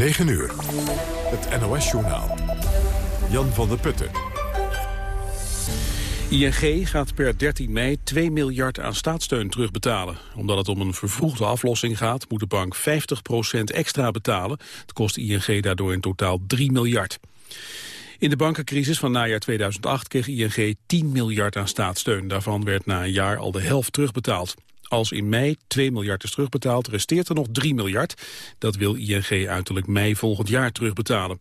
9 uur. Het NOS-journaal. Jan van der Putten. ING gaat per 13 mei 2 miljard aan staatssteun terugbetalen. Omdat het om een vervroegde aflossing gaat, moet de bank 50% extra betalen. Het kost ING daardoor in totaal 3 miljard. In de bankencrisis van najaar 2008 kreeg ING 10 miljard aan staatssteun. Daarvan werd na een jaar al de helft terugbetaald. Als in mei 2 miljard is terugbetaald, resteert er nog 3 miljard. Dat wil ING uiterlijk mei volgend jaar terugbetalen.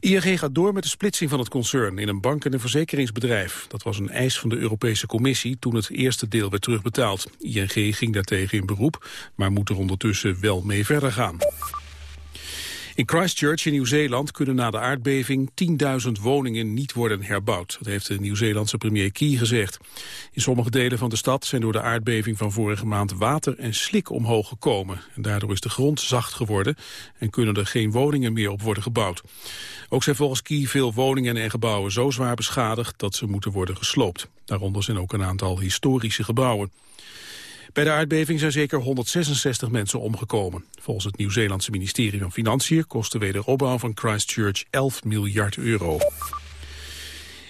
ING gaat door met de splitsing van het concern in een bank- en een verzekeringsbedrijf. Dat was een eis van de Europese Commissie toen het eerste deel werd terugbetaald. ING ging daartegen in beroep, maar moet er ondertussen wel mee verder gaan. In Christchurch in Nieuw-Zeeland kunnen na de aardbeving 10.000 woningen niet worden herbouwd. Dat heeft de Nieuw-Zeelandse premier Key gezegd. In sommige delen van de stad zijn door de aardbeving van vorige maand water en slik omhoog gekomen. En daardoor is de grond zacht geworden en kunnen er geen woningen meer op worden gebouwd. Ook zijn volgens Key veel woningen en gebouwen zo zwaar beschadigd dat ze moeten worden gesloopt. Daaronder zijn ook een aantal historische gebouwen. Bij de aardbeving zijn zeker 166 mensen omgekomen. Volgens het Nieuw-Zeelandse ministerie van Financiën kost de wederopbouw van Christchurch 11 miljard euro.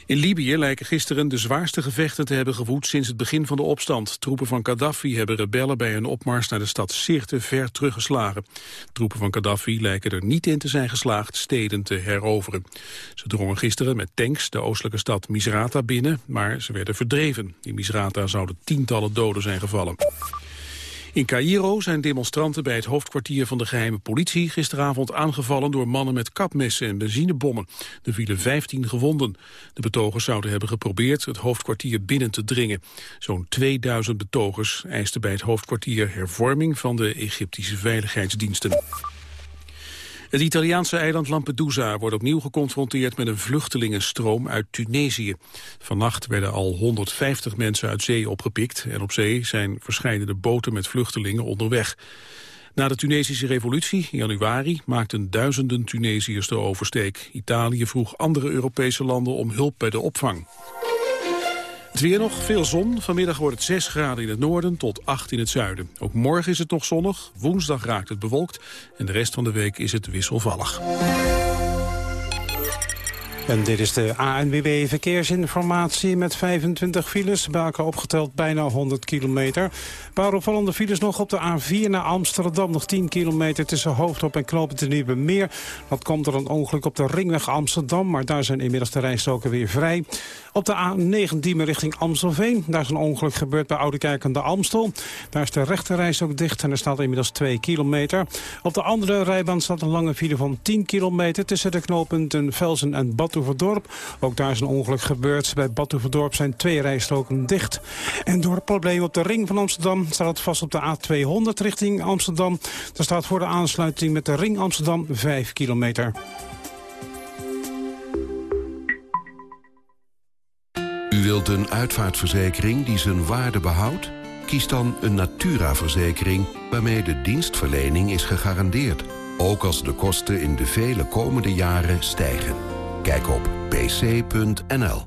In Libië lijken gisteren de zwaarste gevechten te hebben gewoed sinds het begin van de opstand. Troepen van Gaddafi hebben rebellen bij een opmars naar de stad Sirte ver teruggeslagen. Troepen van Gaddafi lijken er niet in te zijn geslaagd steden te heroveren. Ze drongen gisteren met tanks de oostelijke stad Misrata binnen, maar ze werden verdreven. In Misrata zouden tientallen doden zijn gevallen. In Cairo zijn demonstranten bij het hoofdkwartier van de geheime politie gisteravond aangevallen door mannen met kapmessen en benzinebommen. Er vielen 15 gewonden. De betogers zouden hebben geprobeerd het hoofdkwartier binnen te dringen. Zo'n 2000 betogers eisten bij het hoofdkwartier hervorming van de Egyptische veiligheidsdiensten. Het Italiaanse eiland Lampedusa wordt opnieuw geconfronteerd met een vluchtelingenstroom uit Tunesië. Vannacht werden al 150 mensen uit zee opgepikt en op zee zijn verschillende boten met vluchtelingen onderweg. Na de Tunesische revolutie in januari maakten duizenden Tunesiërs de oversteek. Italië vroeg andere Europese landen om hulp bij de opvang. Het weer nog, veel zon. Vanmiddag wordt het 6 graden in het noorden tot 8 in het zuiden. Ook morgen is het nog zonnig. Woensdag raakt het bewolkt. En de rest van de week is het wisselvallig. En dit is de ANWB Verkeersinformatie met 25 files. Elkaar opgeteld bijna 100 kilometer. Een paar opvallende files nog op de A4 naar Amsterdam. Nog 10 kilometer tussen Hoofdop en Knopen te Nieuwe Meer. Dat komt door een ongeluk op de ringweg Amsterdam. Maar daar zijn inmiddels de rijstroken weer vrij. Op de A9 Diemen richting Amstelveen. Daar is een ongeluk gebeurd bij Oudekerk aan de Amstel. Daar is de rechterreis ook dicht en er staat inmiddels 2 kilometer. Op de andere rijbaan staat een lange file van 10 kilometer... tussen de knooppunten Velsen en Ook daar is een ongeluk gebeurd. Bij Badhoevedorp zijn twee rijstroken dicht. En door het probleem op de ring van Amsterdam... staat het vast op de A200 richting Amsterdam. Daar staat voor de aansluiting met de ring Amsterdam 5 kilometer. U wilt een uitvaartverzekering die zijn waarde behoudt? Kies dan een Natura-verzekering waarmee de dienstverlening is gegarandeerd. Ook als de kosten in de vele komende jaren stijgen. Kijk op pc.nl.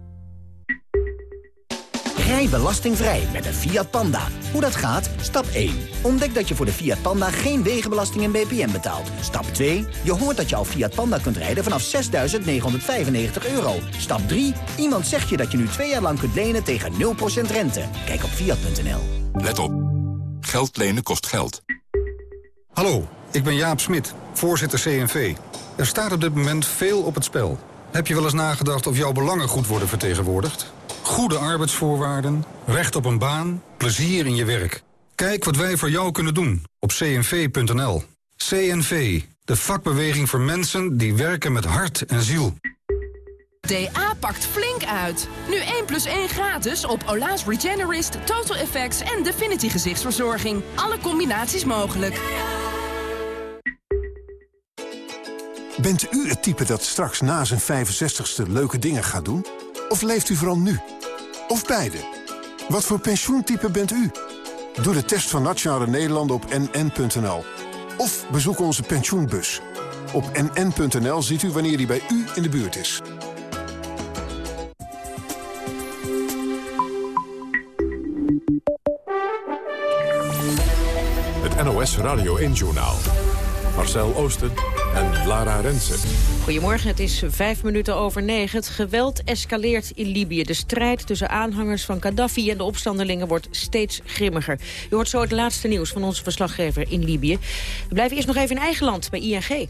Rij belastingvrij met een Fiat Panda. Hoe dat gaat? Stap 1. Ontdek dat je voor de Fiat Panda geen wegenbelasting en BPM betaalt. Stap 2. Je hoort dat je al Fiat Panda kunt rijden vanaf 6.995 euro. Stap 3. Iemand zegt je dat je nu twee jaar lang kunt lenen tegen 0% rente. Kijk op Fiat.nl. Let op. Geld lenen kost geld. Hallo, ik ben Jaap Smit, voorzitter CNV. Er staat op dit moment veel op het spel. Heb je wel eens nagedacht of jouw belangen goed worden vertegenwoordigd? Goede arbeidsvoorwaarden, recht op een baan, plezier in je werk. Kijk wat wij voor jou kunnen doen op cnv.nl. CNV, de vakbeweging voor mensen die werken met hart en ziel. DA pakt flink uit. Nu 1 plus 1 gratis op Ola's Regenerist, Total Effects en Definity gezichtsverzorging. Alle combinaties mogelijk. Bent u het type dat straks na zijn 65ste leuke dingen gaat doen? Of leeft u vooral nu? Of beide? Wat voor pensioentype bent u? Doe de test van Nationale Nederlanden op nn.nl. Of bezoek onze pensioenbus. Op nn.nl ziet u wanneer die bij u in de buurt is. Het NOS Radio 1-journaal. Marcel Oosten en Lara Rensen. Goedemorgen, het is vijf minuten over negen. Het geweld escaleert in Libië. De strijd tussen aanhangers van Gaddafi en de opstandelingen wordt steeds grimmiger. U hoort zo het laatste nieuws van onze verslaggever in Libië. We blijven eerst nog even in eigen land, bij ING.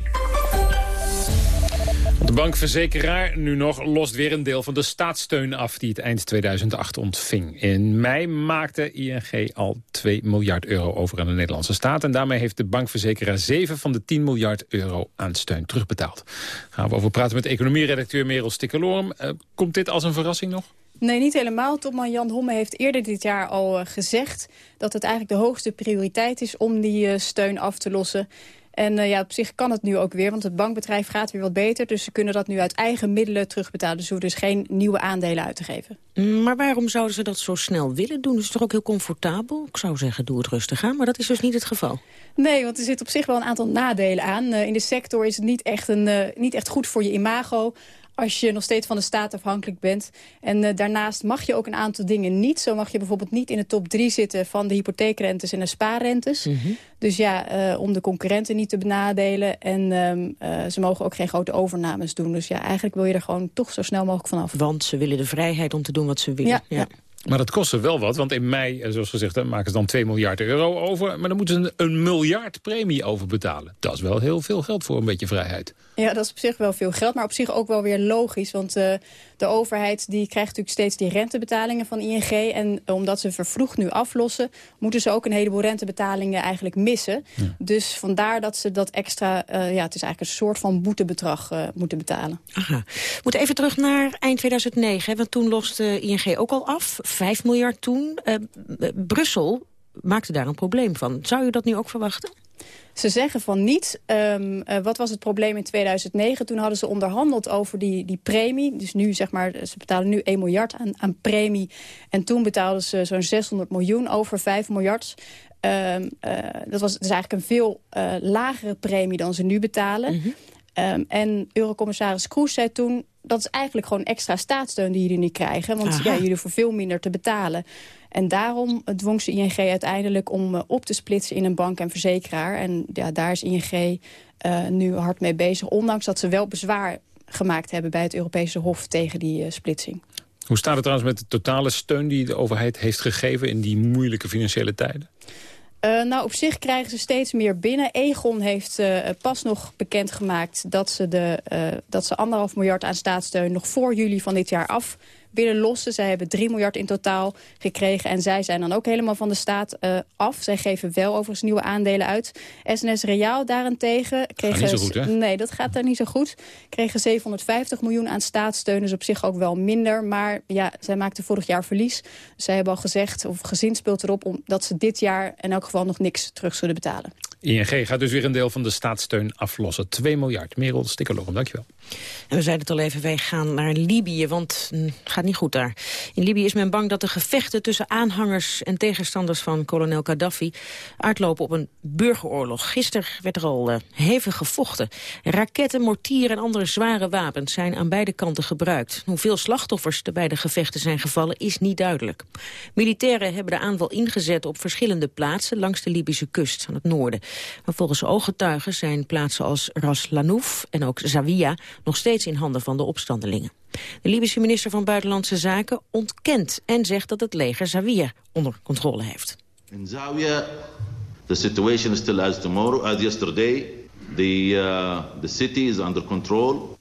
De bankverzekeraar nu nog lost weer een deel van de staatssteun af... die het eind 2008 ontving. In mei maakte ING al 2 miljard euro over aan de Nederlandse staat... en daarmee heeft de bankverzekeraar 7 van de 10 miljard euro aan steun terugbetaald. Gaan we over praten met economieredacteur Merel Stikkeloorm. Uh, komt dit als een verrassing nog? Nee, niet helemaal. Topman Jan Homme heeft eerder dit jaar al uh, gezegd... dat het eigenlijk de hoogste prioriteit is om die uh, steun af te lossen. En uh, ja, op zich kan het nu ook weer, want het bankbedrijf gaat weer wat beter. Dus ze kunnen dat nu uit eigen middelen terugbetalen. Dus ze hoeven dus geen nieuwe aandelen uit te geven. Maar waarom zouden ze dat zo snel willen doen? Dat is toch ook heel comfortabel? Ik zou zeggen, doe het rustig aan, maar dat is dus niet het geval. Nee, want er zit op zich wel een aantal nadelen aan. Uh, in de sector is het niet echt, een, uh, niet echt goed voor je imago als je nog steeds van de staat afhankelijk bent. En uh, daarnaast mag je ook een aantal dingen niet. Zo mag je bijvoorbeeld niet in de top 3 zitten van de hypotheekrentes en de spaarrentes. Mm -hmm. Dus ja, uh, om de concurrenten niet te benadelen. En uh, ze mogen ook geen grote overnames doen. Dus ja, eigenlijk wil je er gewoon toch zo snel mogelijk vanaf. Want ze willen de vrijheid om te doen wat ze willen. Ja, ja. ja. Maar dat kost er wel wat, want in mei, zoals gezegd, maken ze dan 2 miljard euro over. Maar dan moeten ze een, een miljard premie over betalen. Dat is wel heel veel geld voor een beetje vrijheid. Ja, dat is op zich wel veel geld, maar op zich ook wel weer logisch. Want uh, de overheid die krijgt natuurlijk steeds die rentebetalingen van ING. En omdat ze vervroegd nu aflossen, moeten ze ook een heleboel rentebetalingen eigenlijk missen. Ja. Dus vandaar dat ze dat extra, uh, ja, het is eigenlijk een soort van boetebedrag uh, moeten betalen. Aha. We moeten even terug naar eind 2009, want toen loste ING ook al af. 5 miljard toen. Brussel maakte daar een probleem van. Zou u dat nu ook verwachten? Ze zeggen van niet. Um, uh, wat was het probleem in 2009? Toen hadden ze onderhandeld over die, die premie. Dus nu zeg maar, ze betalen nu 1 miljard aan, aan premie. En toen betaalden ze zo'n 600 miljoen over 5 miljard. Um, uh, dat was dus eigenlijk een veel uh, lagere premie dan ze nu betalen. Mm -hmm. um, en Eurocommissaris Kroes zei toen... dat is eigenlijk gewoon extra staatssteun die jullie nu krijgen. Want ja, jullie hoeven veel minder te betalen. En daarom dwong ze ING uiteindelijk om uh, op te splitsen in een bank en verzekeraar. En ja, daar is ING uh, nu hard mee bezig. Ondanks dat ze wel bezwaar gemaakt hebben bij het Europese Hof tegen die uh, splitsing. Hoe staat het trouwens met de totale steun die de overheid heeft gegeven in die moeilijke financiële tijden? Uh, nou, op zich krijgen ze steeds meer binnen. Egon heeft uh, pas nog bekendgemaakt dat ze, de, uh, dat ze anderhalf miljard aan staatssteun nog voor juli van dit jaar af willen lossen. Zij hebben 3 miljard in totaal gekregen. En zij zijn dan ook helemaal van de staat uh, af. Zij geven wel overigens nieuwe aandelen uit. SNS Reaal daarentegen... Kregen, niet zo goed, hè? Nee, dat gaat daar niet zo goed. Kregen 750 miljoen aan staatssteun. Dus op zich ook wel minder. Maar ja, zij maakten vorig jaar verlies. Zij hebben al gezegd, of gezin speelt erop... Om, dat ze dit jaar in elk geval nog niks terug zullen betalen. ING gaat dus weer een deel van de staatssteun aflossen. 2 miljard. Merel Stikkerlogem, dankjewel. En we zeiden het al even, wij gaan naar Libië, want het mm, gaat niet goed daar. In Libië is men bang dat de gevechten tussen aanhangers en tegenstanders van kolonel Gaddafi uitlopen op een burgeroorlog. Gisteren werd er al uh, hevig gevochten. Raketten, mortieren en andere zware wapens zijn aan beide kanten gebruikt. Hoeveel slachtoffers er bij de gevechten zijn gevallen is niet duidelijk. Militairen hebben de aanval ingezet op verschillende plaatsen langs de Libische kust aan het noorden. Maar volgens ooggetuigen zijn plaatsen als Ras Lanouf en ook Zawiya nog steeds in handen van de opstandelingen. De Libische minister van Buitenlandse Zaken ontkent en zegt dat het leger Zawiya onder controle heeft. In Zawiya, the situation is still as tomorrow, as yesterday. The, uh, the city is under control.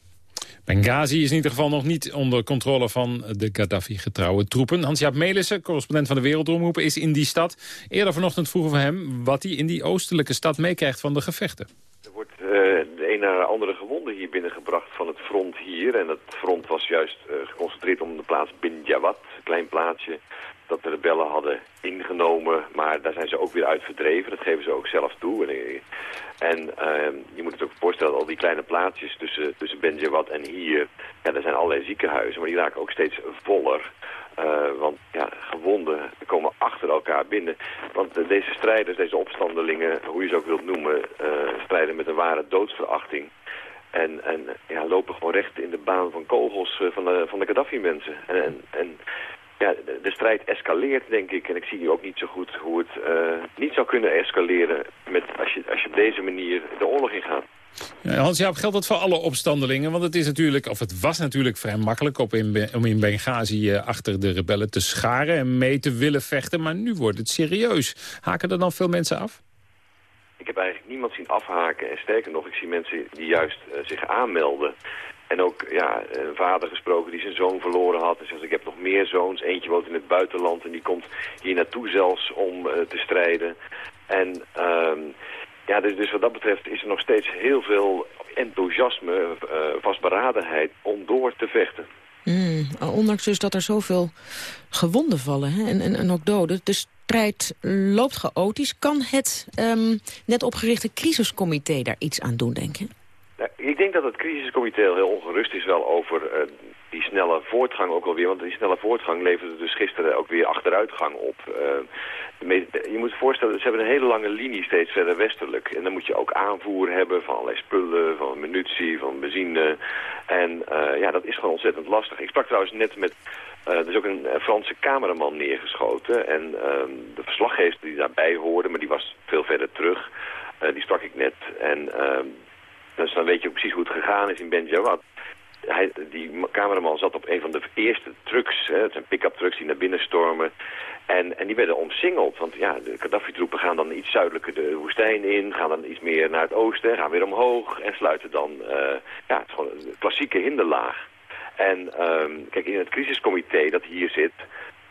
Benghazi is in ieder geval nog niet onder controle van de Gaddafi-getrouwe troepen. Hans-Jaap Melissen, correspondent van de Wereldomroep, is in die stad. Eerder vanochtend vroegen we hem wat hij in die oostelijke stad meekrijgt van de gevechten. Er wordt uh, de een naar de andere gewonde hier binnengebracht van het front hier. En het front was juist uh, geconcentreerd om de plaats Bin Jawad, klein plaatsje dat de rebellen hadden ingenomen, maar daar zijn ze ook weer uit verdreven. Dat geven ze ook zelf toe. En, en uh, je moet het ook voorstellen, al die kleine plaatsjes tussen, tussen Benjawad en hier, ja, er zijn allerlei ziekenhuizen, maar die raken ook steeds voller. Uh, want ja, gewonden komen achter elkaar binnen. Want deze strijders, deze opstandelingen, hoe je ze ook wilt noemen, uh, strijden met een ware doodsverachting. En, en ja, lopen gewoon recht in de baan van kogels van de, van de Gaddafi-mensen. En, en, en ja, de, de, strijd escaleert, denk ik. En ik zie nu ook niet zo goed hoe het uh, niet zou kunnen escaleren met, als, je, als je op deze manier de oorlog ingaat. Ja, Hans-Jaap, geldt dat voor alle opstandelingen? Want het is natuurlijk, of het was natuurlijk vrij makkelijk op in, om in Benghazi uh, achter de rebellen te scharen en mee te willen vechten. Maar nu wordt het serieus. Haken er dan veel mensen af? Ik heb eigenlijk niemand zien afhaken. En sterker nog, ik zie mensen die juist uh, zich aanmelden. En ook ja, een vader gesproken die zijn zoon verloren had. En zegt, ik heb nog meer zoons. Eentje woont in het buitenland en die komt hier naartoe zelfs om uh, te strijden. En uh, ja, dus, dus, wat dat betreft is er nog steeds heel veel enthousiasme, uh, vastberadenheid om door te vechten. Mm, ondanks dus dat er zoveel gewonden vallen hè, en, en, ook doden. De strijd loopt chaotisch. Kan het um, net opgerichte crisiscomité daar iets aan doen, denk je? Nou, ik denk dat het crisiscomité heel ongerust is wel over uh, die snelle voortgang ook alweer. Want die snelle voortgang leverde dus gisteren ook weer achteruitgang op. Uh, je moet je voorstellen, ze hebben een hele lange linie steeds verder westelijk. En dan moet je ook aanvoer hebben van allerlei spullen, van munitie, van benzine. En uh, ja, dat is gewoon ontzettend lastig. Ik sprak trouwens net met... Er is ook een Franse cameraman neergeschoten. En uh, de verslaggever die daarbij hoorde, maar die was veel verder terug. Die sprak ik net. En dus dan weet je precies hoe het gegaan is in Benjawad. Hij, die cameraman zat op een van de eerste trucks, hè, het zijn pick-up trucks die naar binnen stormen. En, en die werden omsingeld, want ja, de Gaddafi-troepen gaan dan iets zuidelijker de woestijn in, gaan dan iets meer naar het oosten, gaan weer omhoog en sluiten dan, uh, ja, het is gewoon een klassieke hinderlaag. En um, kijk, in het crisiscomité dat hier zit,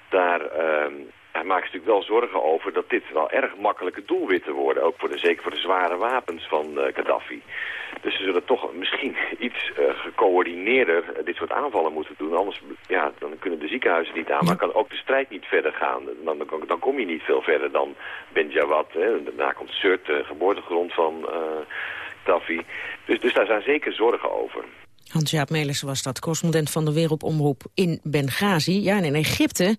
daar um, hij maakt zich natuurlijk wel zorgen over dat dit wel erg makkelijke doelwitten worden. Ook voor de, zeker voor de zware wapens van uh, Gaddafi. Dus ze zullen toch misschien iets uh, gecoördineerder uh, dit soort aanvallen moeten doen. Anders ja, dan kunnen de ziekenhuizen niet aan, maar kan ook de strijd niet verder gaan. Dan, dan, dan kom je niet veel verder dan Benjawad. Hè. Daarna komt Surt, de geboortegrond van Gaddafi. Dus, dus daar zijn zeker zorgen over. Hans-Jaap Melissen was dat, correspondent van de Wereldomroep in Benghazi. Ja, en in Egypte,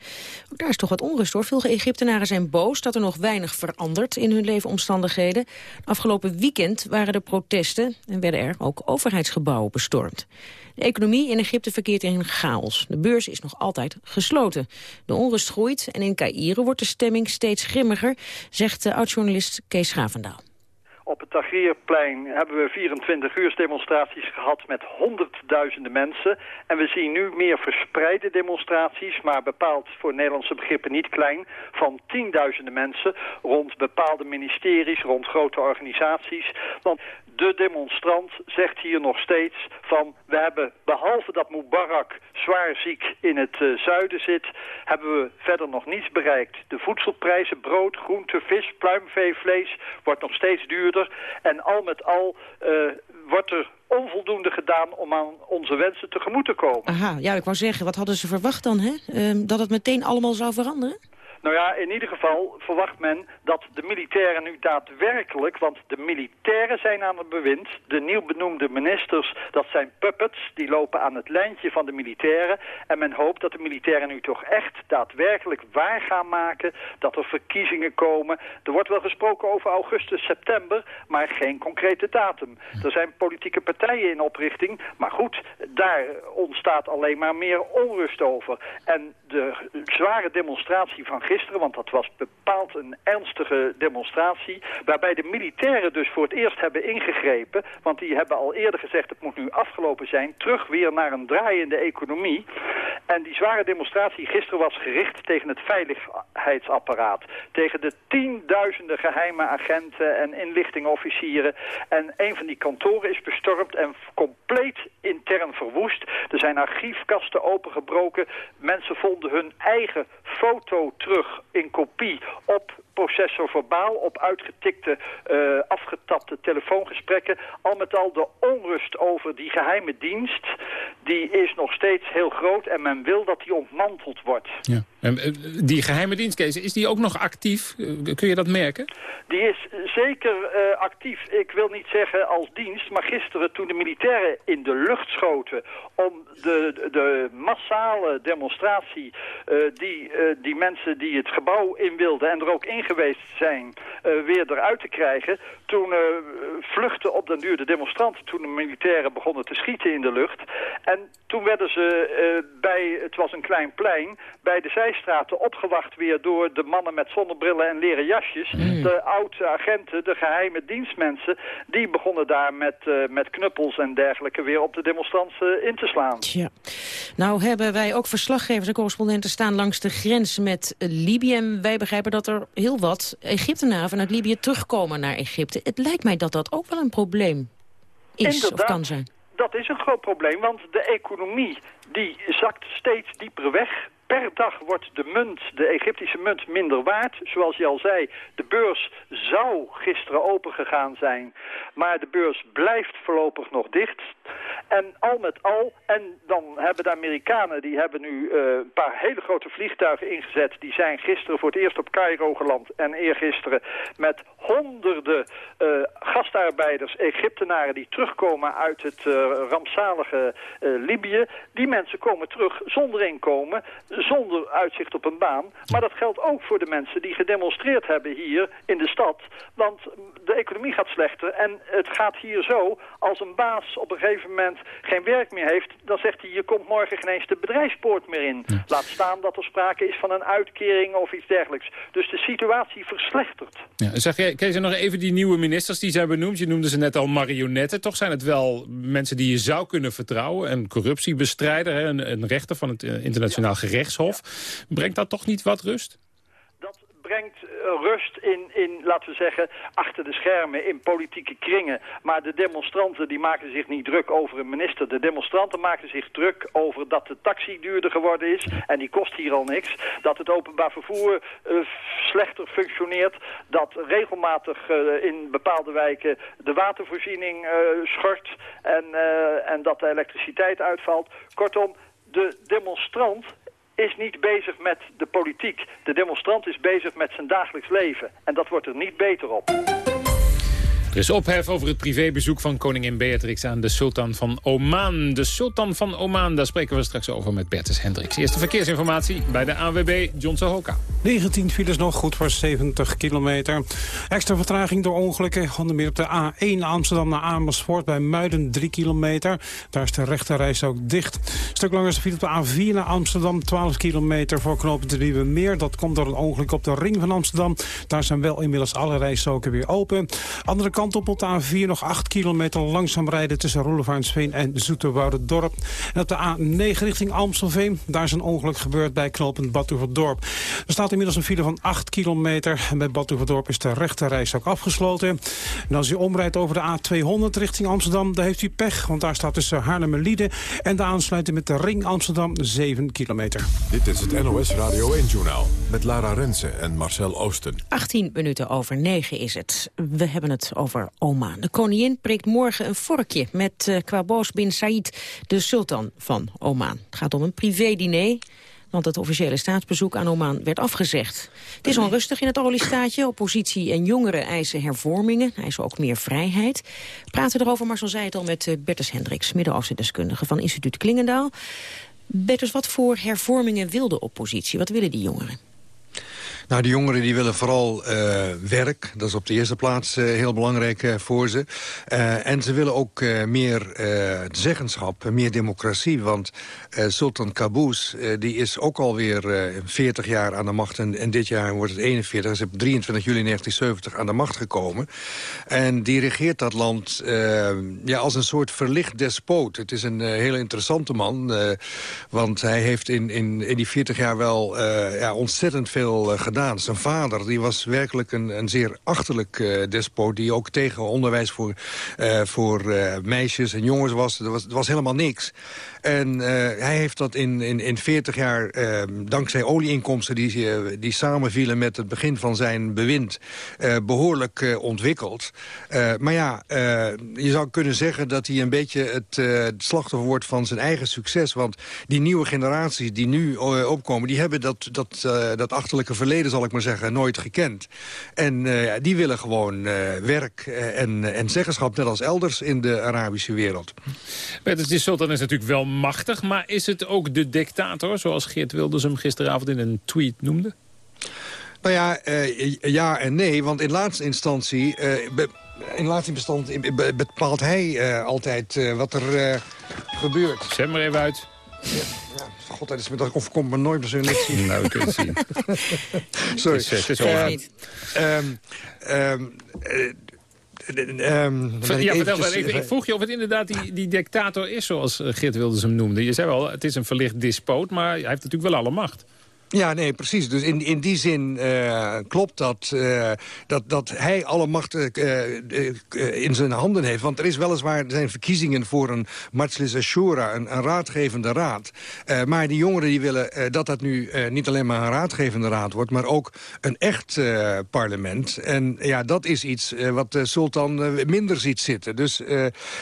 daar is toch wat onrust hoor. Veel Egyptenaren zijn boos dat er nog weinig verandert in hun leefomstandigheden. Afgelopen weekend waren er protesten en werden er ook overheidsgebouwen bestormd. De economie in Egypte verkeert in chaos. De beurs is nog altijd gesloten. De onrust groeit en in Caïro wordt de stemming steeds grimmiger, zegt de oud-journalist Kees Schavendaal. Op het Tahrirplein hebben we 24 uur demonstraties gehad met honderdduizenden mensen. En we zien nu meer verspreide demonstraties, maar bepaald voor Nederlandse begrippen niet klein, van tienduizenden mensen rond bepaalde ministeries, rond grote organisaties. Want de demonstrant zegt hier nog steeds van... we hebben, behalve dat Mubarak zwaar ziek in het uh, zuiden zit... hebben we verder nog niets bereikt. De voedselprijzen, brood, groente, vis, pluimvee, vlees... wordt nog steeds duurder. En al met al uh, wordt er onvoldoende gedaan om aan onze wensen tegemoet te komen. Aha, ja, ik wou zeggen, wat hadden ze verwacht dan, hè? Uh, dat het meteen allemaal zou veranderen? Nou ja, in ieder geval verwacht men dat de militairen nu daadwerkelijk... want de militairen zijn aan het bewind. De nieuw benoemde ministers, dat zijn puppets. Die lopen aan het lijntje van de militairen. En men hoopt dat de militairen nu toch echt daadwerkelijk waar gaan maken... dat er verkiezingen komen. Er wordt wel gesproken over augustus, september... maar geen concrete datum. Er zijn politieke partijen in oprichting. Maar goed, daar ontstaat alleen maar meer onrust over. En de zware demonstratie van gisteren, want dat was bepaald een ernstige demonstratie... waarbij de militairen dus voor het eerst hebben ingegrepen... want die hebben al eerder gezegd het moet nu afgelopen zijn... terug weer naar een draaiende economie. En die zware demonstratie gisteren was gericht tegen het veiligheidsapparaat... tegen de tienduizenden geheime agenten en inlichtingofficieren. En een van die kantoren is bestormd en compleet intern verwoest. Er zijn archiefkasten opengebroken. Mensen vonden hun eigen foto terug in kopie op processor verbaal, op uitgetikte, uh, afgetapte telefoongesprekken. Al met al de onrust over die geheime dienst, die is nog steeds heel groot en men wil dat die ontmanteld wordt. Ja. En, die geheime dienst, Kees, is die ook nog actief? Kun je dat merken? Die is zeker uh, actief. Ik wil niet zeggen als dienst, maar gisteren toen de militairen in de lucht schoten om de, de massale demonstratie uh, die die mensen die het gebouw in wilden en er ook in geweest zijn, weer eruit te krijgen. Toen vluchtten op den duur de demonstranten, toen de militairen begonnen te schieten in de lucht. En toen werden ze bij, het was een klein plein, bij de zijstraten opgewacht weer door de mannen met zonnebrillen en leren jasjes. Mm. De oude agenten, de geheime dienstmensen, die begonnen daar met, met knuppels en dergelijke weer op de demonstranten in te slaan. Ja. Nou hebben wij ook verslaggevers en correspondenten staan langs de grens met Libië. En wij begrijpen dat er heel wat Egyptenaren vanuit Libië terugkomen naar Egypte. Het lijkt mij dat dat ook wel een probleem is Inderdaad. of kan zijn. Dat is een groot probleem, want de economie die zakt steeds dieper weg per dag wordt de munt, de Egyptische munt, minder waard. Zoals je al zei, de beurs zou gisteren open gegaan zijn. Maar de beurs blijft voorlopig nog dicht. En al met al, en dan hebben de Amerikanen, die hebben nu uh, een paar hele grote vliegtuigen ingezet. Die zijn gisteren voor het eerst op Cairo geland en eergisteren met honderden uh, gastarbeiders, Egyptenaren die terugkomen uit het uh, rampzalige Libië. Die mensen komen terug zonder inkomen, zonder uitzicht op een baan. Maar dat geldt ook voor de mensen die gedemonstreerd hebben hier in de stad. Want de economie gaat slechter en het gaat hier zo. Als een baas op een gegeven moment geen werk meer heeft... dan zegt hij, je komt morgen geen eens de bedrijfspoort meer in. Laat staan dat er sprake is van een uitkering of iets dergelijks. Dus de situatie verslechtert. Ja, zeg jij, Kees, nog even die nieuwe ministers die zijn benoemd. Je noemde ze net al marionetten. Toch zijn het wel mensen die je zou kunnen vertrouwen. Een corruptiebestrijder, een, een rechter van het eh, internationaal Brengt dat toch niet wat rust? brengt eh, rust in, in, laten we zeggen, achter de schermen, in politieke kringen. Maar de demonstranten die maken zich niet druk over een minister. De demonstranten maken zich druk over dat de taxi duurder geworden is. En die kost hier al niks. Dat het openbaar vervoer uh, slechter functioneert. Dat regelmatig uh, in bepaalde wijken de watervoorziening uh, schort. En, en dat de elektriciteit uitvalt. Kortom, de demonstrant is niet bezig met de politiek. De demonstrant is bezig met zijn dagelijks leven. En dat wordt er niet beter op. Er is ophef over het privébezoek van koningin Beatrix aan de sultan van Oman. De sultan van Oman, daar spreken we straks over met Bertus Hendricks. Eerste verkeersinformatie bij de ANWB, John Sohoka. 19 files nog, goed voor 70 kilometer. Extra vertraging door ongelukken, onder meer op de A1 Amsterdam naar Amersfoort... bij Muiden 3 kilometer. Daar is de rechterreis ook dicht. Een stuk langer is de file op de A4 naar Amsterdam, 12 kilometer voor de Nieuwe Meer. Dat komt door een ongeluk op de ring van Amsterdam. Daar zijn wel inmiddels alle rijstroken weer open. Andere op op de A4 nog 8 kilometer langzaam rijden... tussen Roelevarensveen en Dorp. En op de A9 richting Amstelveen, daar is een ongeluk gebeurd bij knooppunt Badhoevedorp. Er staat inmiddels een file van 8 kilometer. En bij Badhoevedorp is de rechterreis ook afgesloten. En als u omrijdt over de A200 richting Amsterdam, dan heeft u pech. Want daar staat tussen Haarlemmerlieden en de aansluiting met de ring Amsterdam 7 kilometer. Dit is het NOS Radio 1-journaal met Lara Rensen en Marcel Oosten. 18 minuten over 9 is het. We hebben het over Oman. De koningin breekt morgen een vorkje met uh, Qaboos bin Said, de sultan van Oman. Het gaat om een privé-diner want het officiële staatsbezoek aan Oman werd afgezegd. Het is onrustig in het oliestaatje. Oppositie en jongeren eisen hervormingen, eisen ook meer vrijheid. We praten erover, Marcel zei het al, met uh, Bertus Hendricks... Midden-Oosten deskundige van instituut Klingendaal. Bertus, wat voor hervormingen wil de oppositie? Wat willen die jongeren? Nou, de jongeren die willen vooral uh, werk. Dat is op de eerste plaats uh, heel belangrijk uh, voor ze. en ze willen ook meer zeggenschap, meer democratie. Want Sultan Qaboos die is ook alweer 40 jaar aan de macht. En, dit jaar wordt het 41. Hij is op 23 juli 1970 aan de macht gekomen. En die regeert dat land ja, als een soort verlicht despoot. Het is een hele interessante man. want hij heeft in, in, die 40 jaar wel ja, ontzettend veel gedaan zijn vader die was werkelijk een, een zeer achterlijk uh, despoot... die ook tegen onderwijs voor, uh, voor uh, meisjes en jongens was. Er was, was helemaal niks. En uh, hij heeft dat in, in, in 40 jaar, uh, dankzij olieinkomsten... Die, uh, die samenvielen met het begin van zijn bewind, behoorlijk ontwikkeld. maar ja, je zou kunnen zeggen dat hij een beetje het, slachtoffer wordt van zijn eigen succes. Want die nieuwe generaties die nu opkomen, die hebben dat, dat, dat achterlijke verleden zal ik maar zeggen, nooit gekend. En die willen gewoon werk en, en zeggenschap, net als elders in de Arabische wereld. De sultan is natuurlijk wel machtig, maar is het ook de dictator... zoals Geert Wilders hem gisteravond in een tweet noemde? Nou ja, ja en nee, want in laatste instantie in laatste bestand bepaalt hij uh, altijd uh, wat er uh, gebeurt. Zet maar even uit. Ja, ja. God, dat is me dat overkomt me nooit, maar zo net zien. nou, kun je zien. Sorry. Het is, het. Um, um, Um, ja, vertel, ik, ik, vroeg je of het inderdaad die, die dictator is, zoals Geert Wilders hem noemde. Je zei wel, het is een verlicht despoot, maar hij heeft natuurlijk wel alle macht. Ja, nee, precies. Dus in, in die zin uh, klopt dat, uh, dat, dat hij alle macht uh, in zijn handen heeft. Want er is weliswaar zijn verkiezingen voor een Majlis Ashura, een, een raadgevende raad. maar die jongeren die willen dat dat nu niet alleen maar een raadgevende raad wordt... maar ook een echt parlement. En ja, dat is iets wat de sultan minder ziet zitten. Dus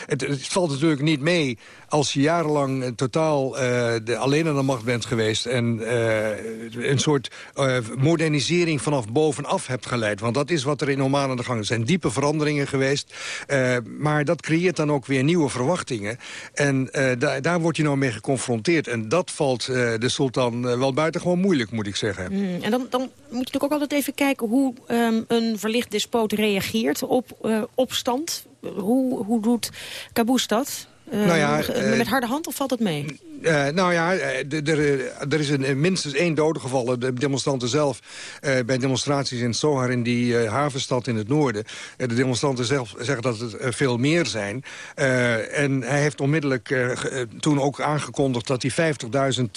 het, valt natuurlijk niet mee als je jarenlang totaal de, alleen aan de macht bent geweest... en een soort modernisering vanaf bovenaf hebt geleid. Want dat is wat er in Oman aan de gang is. Er zijn diepe veranderingen geweest. Maar dat creëert dan ook weer nieuwe verwachtingen. En da daar word je nou mee geconfronteerd. En dat valt de sultan wel buitengewoon moeilijk, moet ik zeggen. Mm, en dan, dan moet je natuurlijk ook altijd even kijken... hoe um, een verlicht despoot reageert op opstand. Hoe, hoe doet Caboes dat? Nou ja, met harde hand of valt het mee? Uh, nou ja, eh, er is een, minstens één dode gevallen. De demonstranten zelf uh, bij demonstraties in Sohar, in die havenstad in het noorden. de demonstranten zelf zeggen dat het veel meer zijn. en hij heeft onmiddellijk toen ook aangekondigd dat hij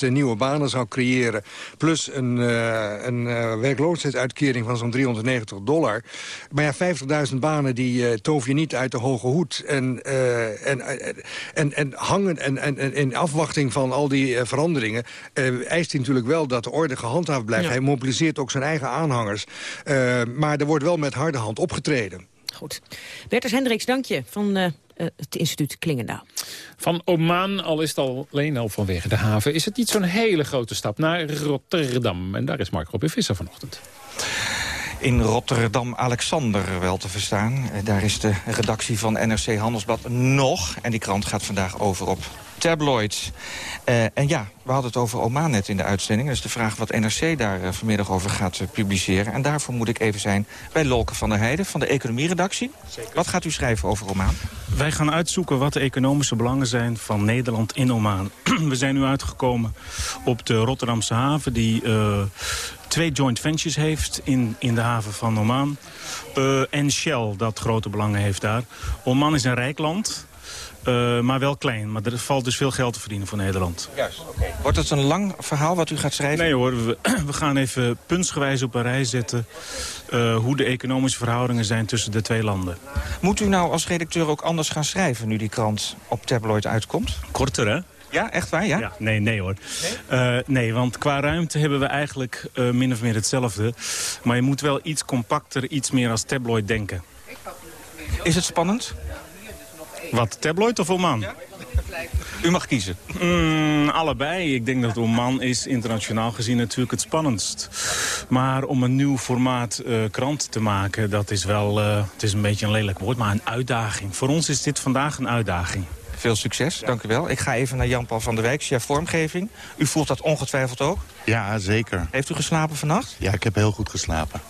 50.000 nieuwe banen zou creëren. Plus een, een werkloosheidsuitkering van zo'n 390 dollar. Maar ja, 50.000 banen die toof je niet uit de hoge hoed. En, en, en, en hangen en, en, in afwachting van al die uh, veranderingen... Uh, eist hij natuurlijk wel dat de orde gehandhaafd blijft. Hij mobiliseert ook zijn eigen aanhangers. Uh, maar er wordt wel met harde hand opgetreden. Goed. Bertus Hendricks, dank je van het instituut Klingendaal. Van Oman, al is het alleen al vanwege de haven... is het niet zo'n hele grote stap naar Rotterdam. En daar is Mark Robin Visser vanochtend. In Rotterdam Alexander wel te verstaan. Daar is de redactie van NRC Handelsblad nog. En die krant gaat vandaag over op tabloids. Uh, en ja, we hadden het over Oman net in de uitzending. Dus de vraag wat NRC daar uh, vanmiddag over gaat uh, publiceren. En daarvoor moet ik even zijn bij Lolke van der Heijden van de economieredactie. Zeker. Wat gaat u schrijven over Oman? Wij gaan uitzoeken wat de economische belangen zijn van Nederland in Oman. we zijn nu uitgekomen op de Rotterdamse haven... die twee joint ventures heeft in, in de haven van Oman. en Shell, dat grote belangen heeft daar. Oman is een rijk land... Uh, maar wel klein. Maar er valt dus veel geld te verdienen voor Nederland. Juist, okay. Wordt het een lang verhaal wat u gaat schrijven? Nee hoor, we, we gaan even puntsgewijs op een rij zetten... Uh, hoe de economische verhoudingen zijn tussen de twee landen. Moet u nou als redacteur ook anders gaan schrijven... nu die krant op tabloid uitkomt? Korter, hè? Ja, echt waar, ja? ja nee, nee hoor. Nee? Uh, nee, want qua ruimte hebben we eigenlijk uh, min of meer hetzelfde. Maar je moet wel iets compacter, iets meer als tabloid denken. Is het spannend? Wat, tabloid of Oman? U mag kiezen. Mm, allebei. Ik denk dat Oman is internationaal gezien natuurlijk het spannendst. Maar om een nieuw formaat uh, krant te maken, dat is wel uh, het is een beetje een lelijk woord, maar een uitdaging. Voor ons is dit vandaag een uitdaging. Veel succes, dank u wel. Ik ga even naar Jan-Paul van der Wijk, chef vormgeving. U voelt dat ongetwijfeld ook? Ja, zeker. Heeft u geslapen vannacht? Ja, ik heb heel goed geslapen.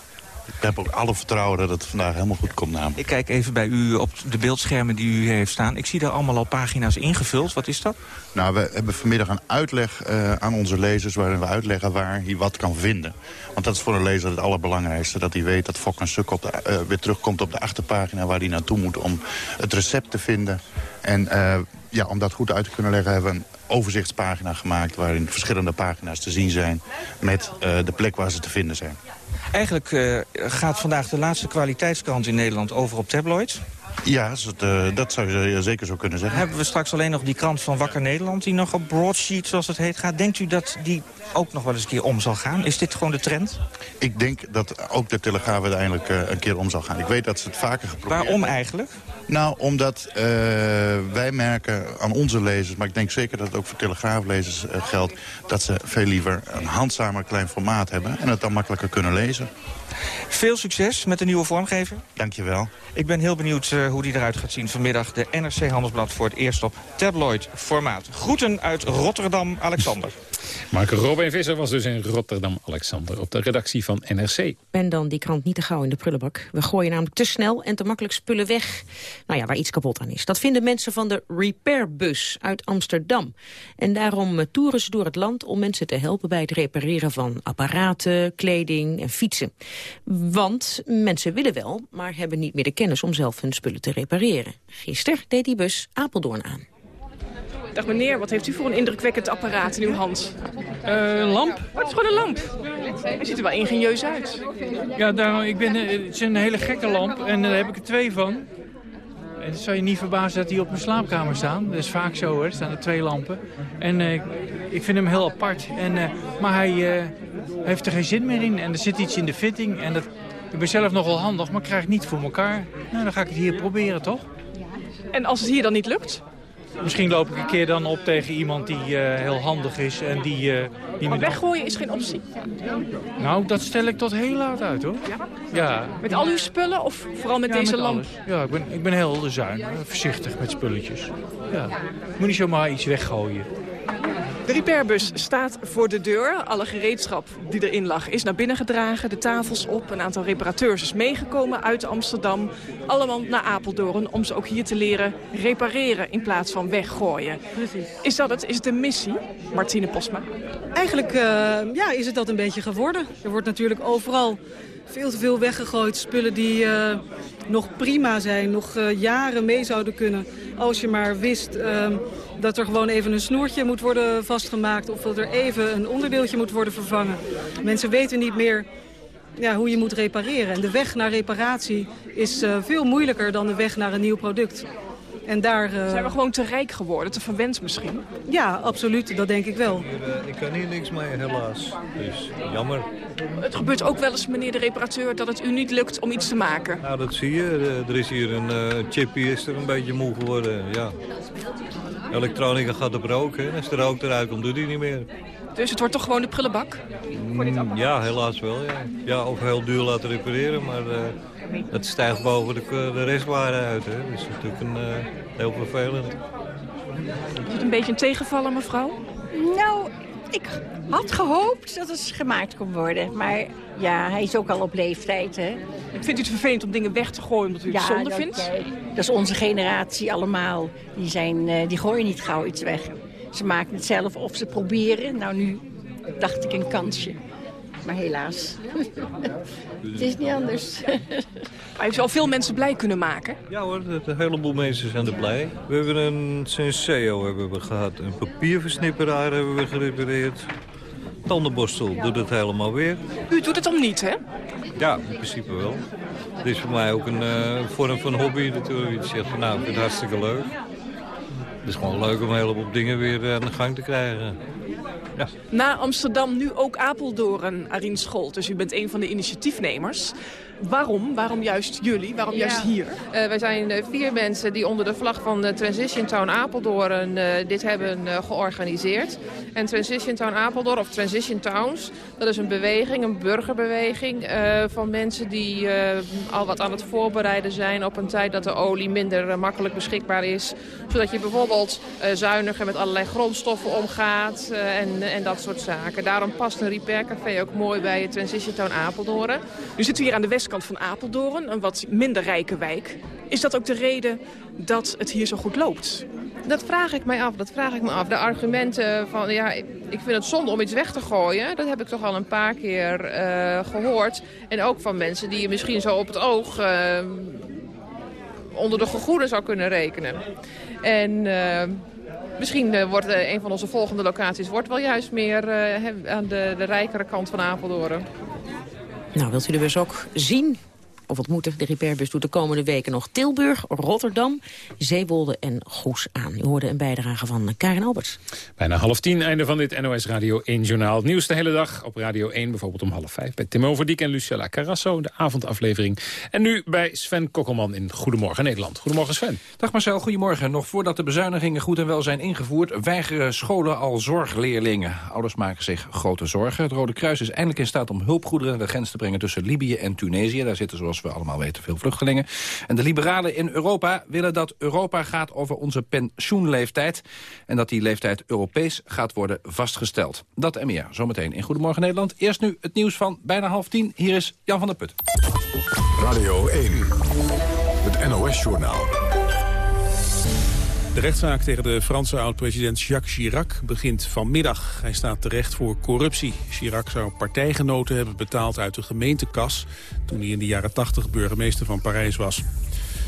Ik heb ook alle vertrouwen dat het vandaag helemaal goed komt namelijk. Ik kijk even bij u op de beeldschermen die u heeft staan. Ik zie daar allemaal al pagina's ingevuld. Wat is dat? Nou, we hebben vanmiddag een uitleg uh, aan onze lezers... waarin we uitleggen waar hij wat kan vinden. Want dat is voor een lezer het allerbelangrijkste. Dat hij weet dat Fok en Suk op de, uh, weer terugkomt op de achterpagina... waar hij naartoe moet om het recept te vinden. En uh, ja, om dat goed uit te kunnen leggen hebben we een overzichtspagina gemaakt... waarin verschillende pagina's te zien zijn met de plek waar ze te vinden zijn. Eigenlijk uh, gaat vandaag de laatste kwaliteitskrant in Nederland over op tabloids. Ja, dat, dat zou je zeker zo kunnen zeggen. Hebben we straks alleen nog die krant van Wakker Nederland... die nog op broadsheet, zoals het heet, gaat. Denkt u dat die ook nog wel eens een keer om zal gaan? Is dit gewoon de trend? Ik denk dat ook de Telegraaf uiteindelijk een keer om zal gaan. Ik weet dat ze het vaker geprobeerd Waarom eigenlijk? Nou, omdat uh, wij merken aan onze lezers... maar ik denk zeker dat het ook voor Telegraaflezers uh, geldt... dat ze veel liever een handzamer klein formaat hebben... en het dan makkelijker kunnen lezen. Veel succes met de nieuwe vormgever. Dankjewel. Ik ben heel benieuwd uh, hoe die eruit gaat zien vanmiddag. De NRC Handelsblad voor het eerst op tabloid formaat. Groeten uit Rotterdam, Alexander. Mark Robin Visser was dus in Rotterdam, Alexander, op de redactie van NRC. En dan die krant niet te gauw in de prullenbak. We gooien namelijk te snel en te makkelijk spullen weg. Nou ja, waar iets kapot aan is. Dat vinden mensen van de Repairbus uit Amsterdam. En daarom eh, toeren ze door het land om mensen te helpen bij het repareren van apparaten, kleding en fietsen. Want mensen willen wel, maar hebben niet meer de kennis om zelf hun spullen te repareren. Gisteren deed die bus Apeldoorn aan. Dag meneer, wat heeft u voor een indrukwekkend apparaat in uw hand? Uh, een lamp. Oh, het is gewoon een lamp. Hij ziet er wel ingenieus uit. Ja, daarom, ik ben, het is een hele gekke lamp en daar heb ik er twee van. En het zou je niet verbazen dat die op mijn slaapkamer staan. Dat is vaak zo hoor, er staan er twee lampen. En uh, ik vind hem heel apart. En, uh, maar hij uh, heeft er geen zin meer in en er zit iets in de fitting. En dat, ik ben zelf nogal handig, maar ik krijg het niet voor elkaar. Nou, dan ga ik het hier proberen, toch? En als het hier dan niet lukt? Misschien loop ik een keer dan op tegen iemand die uh, heel handig is. En die, uh, die maar weggooien is geen optie? Nou, dat stel ik tot heel laat uit, hoor. Ja? ja. Met al uw spullen of vooral met ja, deze met lamp? Alles. Ja, ik ben, ik ben heel zuinig, voorzichtig met spulletjes. Ja. Moet niet zomaar iets weggooien. De repairbus staat voor de deur. Alle gereedschap die erin lag is naar binnen gedragen. De tafels op. Een aantal reparateurs is meegekomen uit Amsterdam. Allemaal naar Apeldoorn om ze ook hier te leren repareren in plaats van weggooien. Precies. Is dat het? Is het een missie? Martine Posma. Eigenlijk uh, ja, is het dat een beetje geworden. Er wordt natuurlijk overal veel te veel weggegooid. Spullen die uh, nog prima zijn, nog uh, jaren mee zouden kunnen. Als je maar wist uh, dat er gewoon even een snoertje moet worden vastgemaakt... of dat er even een onderdeeltje moet worden vervangen. Mensen weten niet meer ja, hoe je moet repareren. En de weg naar reparatie is uh, veel moeilijker dan de weg naar een nieuw product. En daar, uh... Zijn we gewoon te rijk geworden, te verwend misschien? Ja, absoluut, dat denk ik wel. Ik kan hier niks mee, helaas. Dus jammer. Het gebeurt ook wel eens, meneer de reparateur, dat het u niet lukt om iets te maken. Nou, dat zie je. Er is hier een uh, chippy is er een beetje moe geworden. Ja. Elektronica gaat op rook. Hè. Als de rook eruit komt, doet hij niet meer. Dus het wordt toch gewoon de prullenbak? Mm, ja, helaas wel. Ja. ja, of heel duur laten repareren, maar uh, het stijgt boven de, de restwaarde uit. Hè. Dat is natuurlijk een, uh, heel vervelend. Is het een beetje een tegenvaller, mevrouw? Nou, ik had gehoopt dat het gemaakt kon worden. Maar ja, hij is ook al op leeftijd, hè. Vindt u het vervelend om dingen weg te gooien omdat u het ja, zonde dat, vindt? Dat is onze generatie allemaal. Die, zijn, uh, die gooien niet gauw iets weg. Ze maken het zelf of ze proberen. Nou, nu dacht ik een kansje. Maar helaas. het is niet anders. maar heeft al veel mensen blij kunnen maken? Ja hoor, een heleboel mensen zijn er blij. We hebben een Senseo hebben we gehad. Een papierversnipperaar hebben we gerepareerd. Tandenborstel doet het helemaal weer. U doet het dan niet, hè? Ja, in principe wel. Het is voor mij ook een uh, vorm van hobby natuurlijk. Je zegt van nou, ik vind het hartstikke leuk. Het is gewoon leuk om een heleboel dingen weer aan de gang te krijgen. Ja. Na Amsterdam nu ook Apeldoorn, Arien Scholt. Dus u bent een van de initiatiefnemers. Waarom? Waarom juist jullie? Waarom juist Ja. hier? Uh, wij zijn uh, vier mensen die onder de vlag van de Transition Town Apeldoorn uh, dit hebben georganiseerd. En Transition Town Apeldoorn, of Transition Towns, dat is een beweging, een burgerbeweging van mensen die al wat aan het voorbereiden zijn op een tijd dat de olie minder makkelijk beschikbaar is. Zodat je bijvoorbeeld zuiniger met allerlei grondstoffen omgaat en, en dat soort zaken. Daarom past een repaircafé ook mooi bij Transition Town Apeldoorn. Nu zitten we hier aan de westkant van Apeldoorn, een wat minder rijke wijk. Is dat ook de reden dat het hier zo goed loopt? Dat vraag ik mij af, dat vraag ik me af. De argumenten van, ja, ik vind het zonde om iets weg te gooien. Dat heb ik toch al een paar keer uh, gehoord. En ook van mensen die je misschien zo op het oog uh, onder de gegoeden zou kunnen rekenen. En uh, misschien wordt een van onze volgende locaties wordt wel juist meer aan de, de rijkere kant van Apeldoorn. Nou, wilt u de bus ook zien of ontmoeten. De Repair-bus doet de komende weken nog Tilburg, Rotterdam, Zeewolde en Goes aan. U hoorde een bijdrage van Karin Alberts. Bijna half tien, einde van dit NOS Radio 1 Journaal. Het nieuws de hele dag op Radio 1, bijvoorbeeld om half vijf... bij Tim Overdiek en Lucella Carrasso, de avondaflevering. En nu bij Sven Kokkelman in Goedemorgen Nederland. Goedemorgen Sven. Dag Marcel, goedemorgen. Nog voordat de bezuinigingen goed en wel zijn ingevoerd... weigeren scholen al zorgleerlingen. Ouders maken zich grote zorgen. Het Rode Kruis is eindelijk in staat om hulpgoederen... de grens te brengen tussen Libië en Tunesië. Daar zitten, zoals we allemaal weten, veel vluchtelingen. En de liberalen in Europa willen dat Europa gaat over onze pensioenleeftijd... en dat die leeftijd Europees gaat worden vastgesteld. Dat en meer, zometeen in Goedemorgen Nederland. Eerst nu het nieuws van bijna half tien. Hier is Jan van der Put. Radio 1, het NOS-journaal. De rechtszaak tegen de Franse oud-president Jacques Chirac begint vanmiddag. Hij staat terecht voor corruptie. Chirac zou partijgenoten hebben betaald uit de gemeentekas... toen hij in de jaren 80 burgemeester van Parijs was.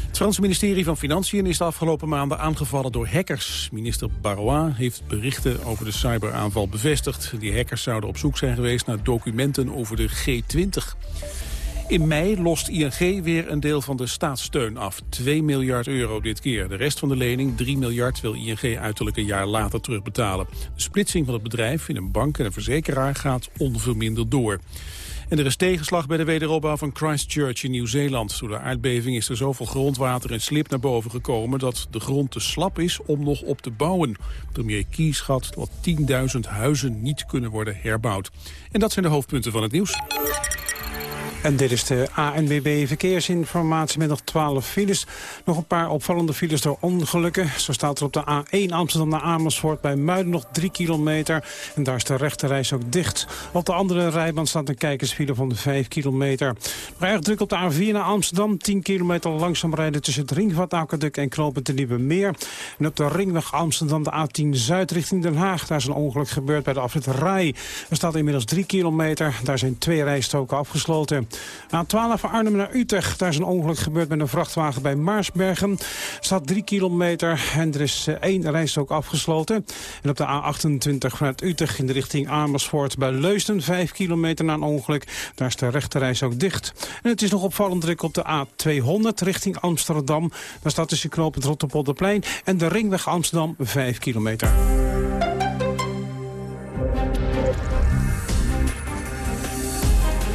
Het Franse ministerie van Financiën is de afgelopen maanden aangevallen door hackers. Minister Barois heeft berichten over de cyberaanval bevestigd. Die hackers zouden op zoek zijn geweest naar documenten over de G20. In mei lost ING weer een deel van de staatssteun af. 2 miljard euro dit keer. De rest van de lening, 3 miljard, wil ING uiterlijk een jaar later terugbetalen. De splitsing van het bedrijf in een bank en een verzekeraar gaat onverminderd door. En er is tegenslag bij de wederopbouw van Christchurch in Nieuw-Zeeland. Door de aardbeving is er zoveel grondwater en slip naar boven gekomen... dat de grond te slap is om nog op te bouwen. Premier Key schat dat 10.000 huizen niet kunnen worden herbouwd. En dat zijn de hoofdpunten van het nieuws. En dit is de ANWB Verkeersinformatie met nog 12 files. Nog een paar opvallende files door ongelukken. Zo staat er op de A1 Amsterdam naar Amersfoort bij Muiden nog 3 kilometer. En daar is de rechterreis ook dicht. Op de andere rijbaan staat een kijkersfile van de 5 kilometer. Maar erg druk op de A4 naar Amsterdam. 10 kilometer langzaam rijden tussen het Ringvaartaqueduct en Knopen de Meer. En op de ringweg Amsterdam de A10 Zuid richting Den Haag. Daar is een ongeluk gebeurd bij de afrit Rai. Er staat inmiddels 3 kilometer. Daar zijn twee rijstroken afgesloten. A12 van Arnhem naar Utrecht. Daar is een ongeluk gebeurd met een vrachtwagen bij Maarsbergen. Er staat 3 kilometer en er is eh, één rijstrook afgesloten. En op de A28 vanuit Utrecht in de richting Amersfoort bij Leusden. 5 kilometer na een ongeluk. Daar is de rechterreis ook dicht. En het is nog opvallend druk op de A200 richting Amsterdam. Daar staat tussen knoop het Rotterpolderplein en de ringweg Amsterdam 5 kilometer.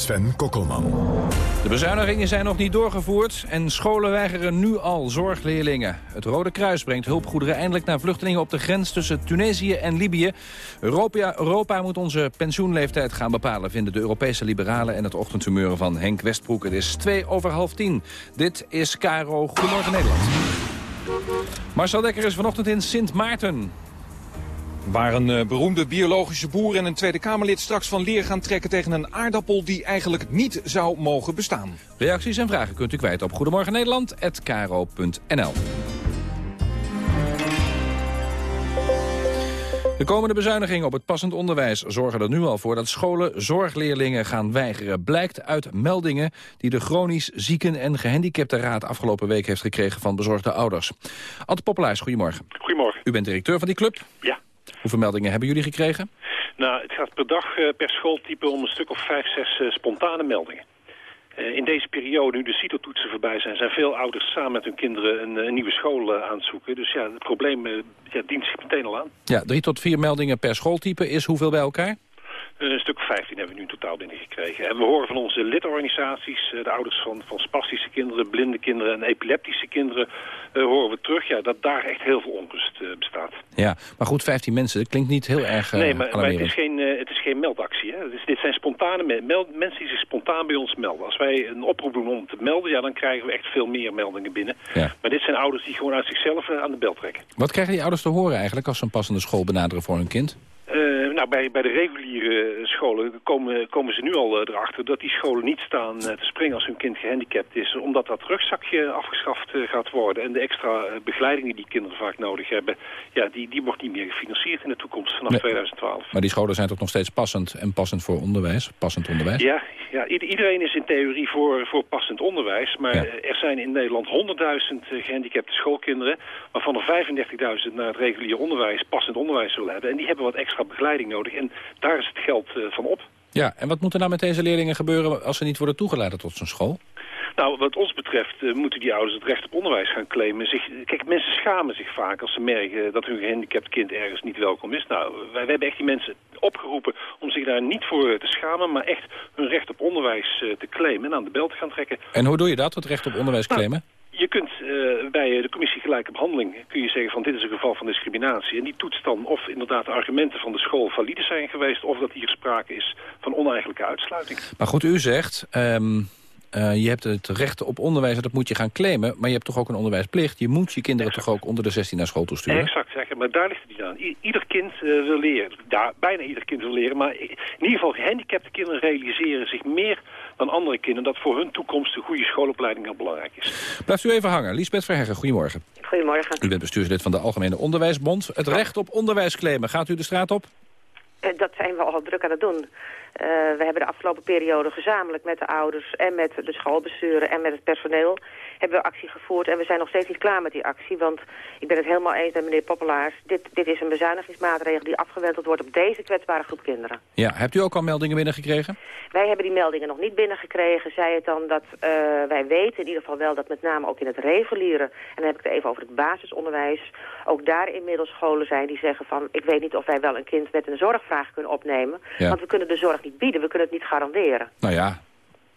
Sven Kokkelman. De bezuinigingen zijn nog niet doorgevoerd en scholen weigeren nu al zorgleerlingen. Het Rode Kruis brengt hulpgoederen eindelijk naar vluchtelingen op de grens tussen Tunesië en Libië. Europa, Europa moet onze pensioenleeftijd gaan bepalen, vinden de Europese liberalen en het ochtendhumeur van Henk Westbroek. Het is twee over half tien. Dit is Caro Goedemorgen Nederland. Marcel Dekker is vanochtend in Sint Maarten. Waar een uh, beroemde biologische boer en een Tweede Kamerlid straks van leer gaan trekken tegen een aardappel die eigenlijk niet zou mogen bestaan. Reacties en vragen kunt u kwijt op Goedemorgen Nederland@kro.nl. De komende bezuinigingen op het passend onderwijs zorgen er nu al voor dat scholen zorgleerlingen gaan weigeren. Blijkt uit meldingen die de Chronisch Zieken en Gehandicapten Raad afgelopen week heeft gekregen van bezorgde ouders. Ante Populaars, goedemorgen. Goedemorgen. U bent directeur van die club? Ja. Hoeveel meldingen hebben jullie gekregen? Nou, het gaat per dag uh, per schooltype om een stuk of vijf, zes uh, spontane meldingen. Uh, in deze periode, nu de CITO-toetsen voorbij zijn... zijn veel ouders samen met hun kinderen een, een nieuwe school aan het zoeken. Dus ja, het probleem ja, dient zich meteen al aan. Ja, drie tot vier meldingen per schooltype is hoeveel bij elkaar? Een stuk 15 hebben we nu in totaal binnengekregen. En we horen van onze lidorganisaties, de ouders van, van spastische kinderen, blinde kinderen en epileptische kinderen, uh, horen we terug ja, dat daar echt heel veel onrust uh, bestaat. Ja, maar goed, 15 mensen, dat klinkt niet heel erg uh, Nee, maar, maar het, is geen, het is geen meldactie. Hè? Dus dit zijn spontane me meld mensen die zich spontaan bij ons melden. Als wij een oproep doen om te melden, ja, dan krijgen we echt veel meer meldingen binnen. Ja. Maar dit zijn ouders die gewoon uit zichzelf aan de bel trekken. Wat krijgen die ouders te horen eigenlijk als ze een passende school benaderen voor hun kind? Uh, nou, bij, bij de reguliere scholen komen, komen ze nu al eh, erachter dat die scholen niet staan eh, te springen als hun kind gehandicapt is. Omdat dat rugzakje afgeschaft eh, gaat worden. En de extra eh, begeleiding die die kinderen vaak nodig hebben, ja, die, die wordt niet meer gefinancierd in de toekomst vanaf Nee. 2012. Maar die scholen zijn toch nog steeds passend en passend voor onderwijs? Passend onderwijs? Ja, ja ieder- iedereen is in theorie voor, voor passend onderwijs. Maar eh, er zijn in Nederland 100.000 eh, gehandicapte schoolkinderen... waarvan er 35.000 naar het regulier onderwijs, passend onderwijs zullen hebben. En die hebben wat extra begeleiding nodig. En daar is het geld eh, van op. Ja, en wat moet er nou met deze leerlingen gebeuren als ze niet worden toegelaten tot zo'n school? Nou, wat ons betreft eh, moeten die ouders het recht op onderwijs gaan claimen. Zich, kijk, mensen schamen zich vaak als ze merken dat hun gehandicapt kind ergens niet welkom is. Nou, wij, wij hebben echt die mensen opgeroepen om zich daar niet voor te schamen, maar echt hun recht op onderwijs eh, te claimen en aan de bel te gaan trekken. En hoe doe je dat, het recht op onderwijs claimen? Je kunt eh, bij de commissie gelijke behandeling kun je zeggen van dit is een geval van discriminatie. En die toetst dan of inderdaad de argumenten van de school valide zijn geweest... of dat hier sprake is van oneigenlijke uitsluiting. Maar goed, u zegt, ehm, eh, je hebt het recht op onderwijs en dat moet je gaan claimen. Maar je hebt toch ook een onderwijsplicht? Je moet je kinderen toch ook onder de 16 naar school toe sturen? Exact zeggen, maar daar ligt het niet aan. I- ieder kind eh, wil leren. Ja, bijna ieder kind wil leren. Maar in ieder geval gehandicapte kinderen realiseren zich meer dan andere kinderen... dat voor hun toekomst een goede schoolopleiding heel belangrijk is. Blijft u even hangen. Lisbeth Verheggen, goedemorgen. Goedemorgen. U bent bestuurslid van de Algemene Onderwijsbond. Het recht op onderwijs claimen. Gaat u de straat op? Eh, Dat zijn we al druk aan het doen. Eh, we hebben de afgelopen periode gezamenlijk met de ouders en met de schoolbesturen en met het personeel hebben we actie gevoerd. En we zijn nog steeds niet klaar met die actie, want ik ben het helemaal eens met meneer Poppelaars. Dit, dit is een bezuinigingsmaatregel die afgewenteld wordt op deze kwetsbare groep kinderen. Ja, hebt u ook al meldingen binnengekregen? Wij hebben die meldingen nog niet binnengekregen. Zij het dan dat eh, wij weten in ieder geval wel dat met name ook in het reguliere... en dan heb ik het even over het basisonderwijs... ook daar inmiddels scholen zijn die zeggen van... ik weet niet of wij wel een kind met een zorgvraag kunnen opnemen. Ja. Want we kunnen de zorg niet bieden, we kunnen het niet garanderen. Nou ja,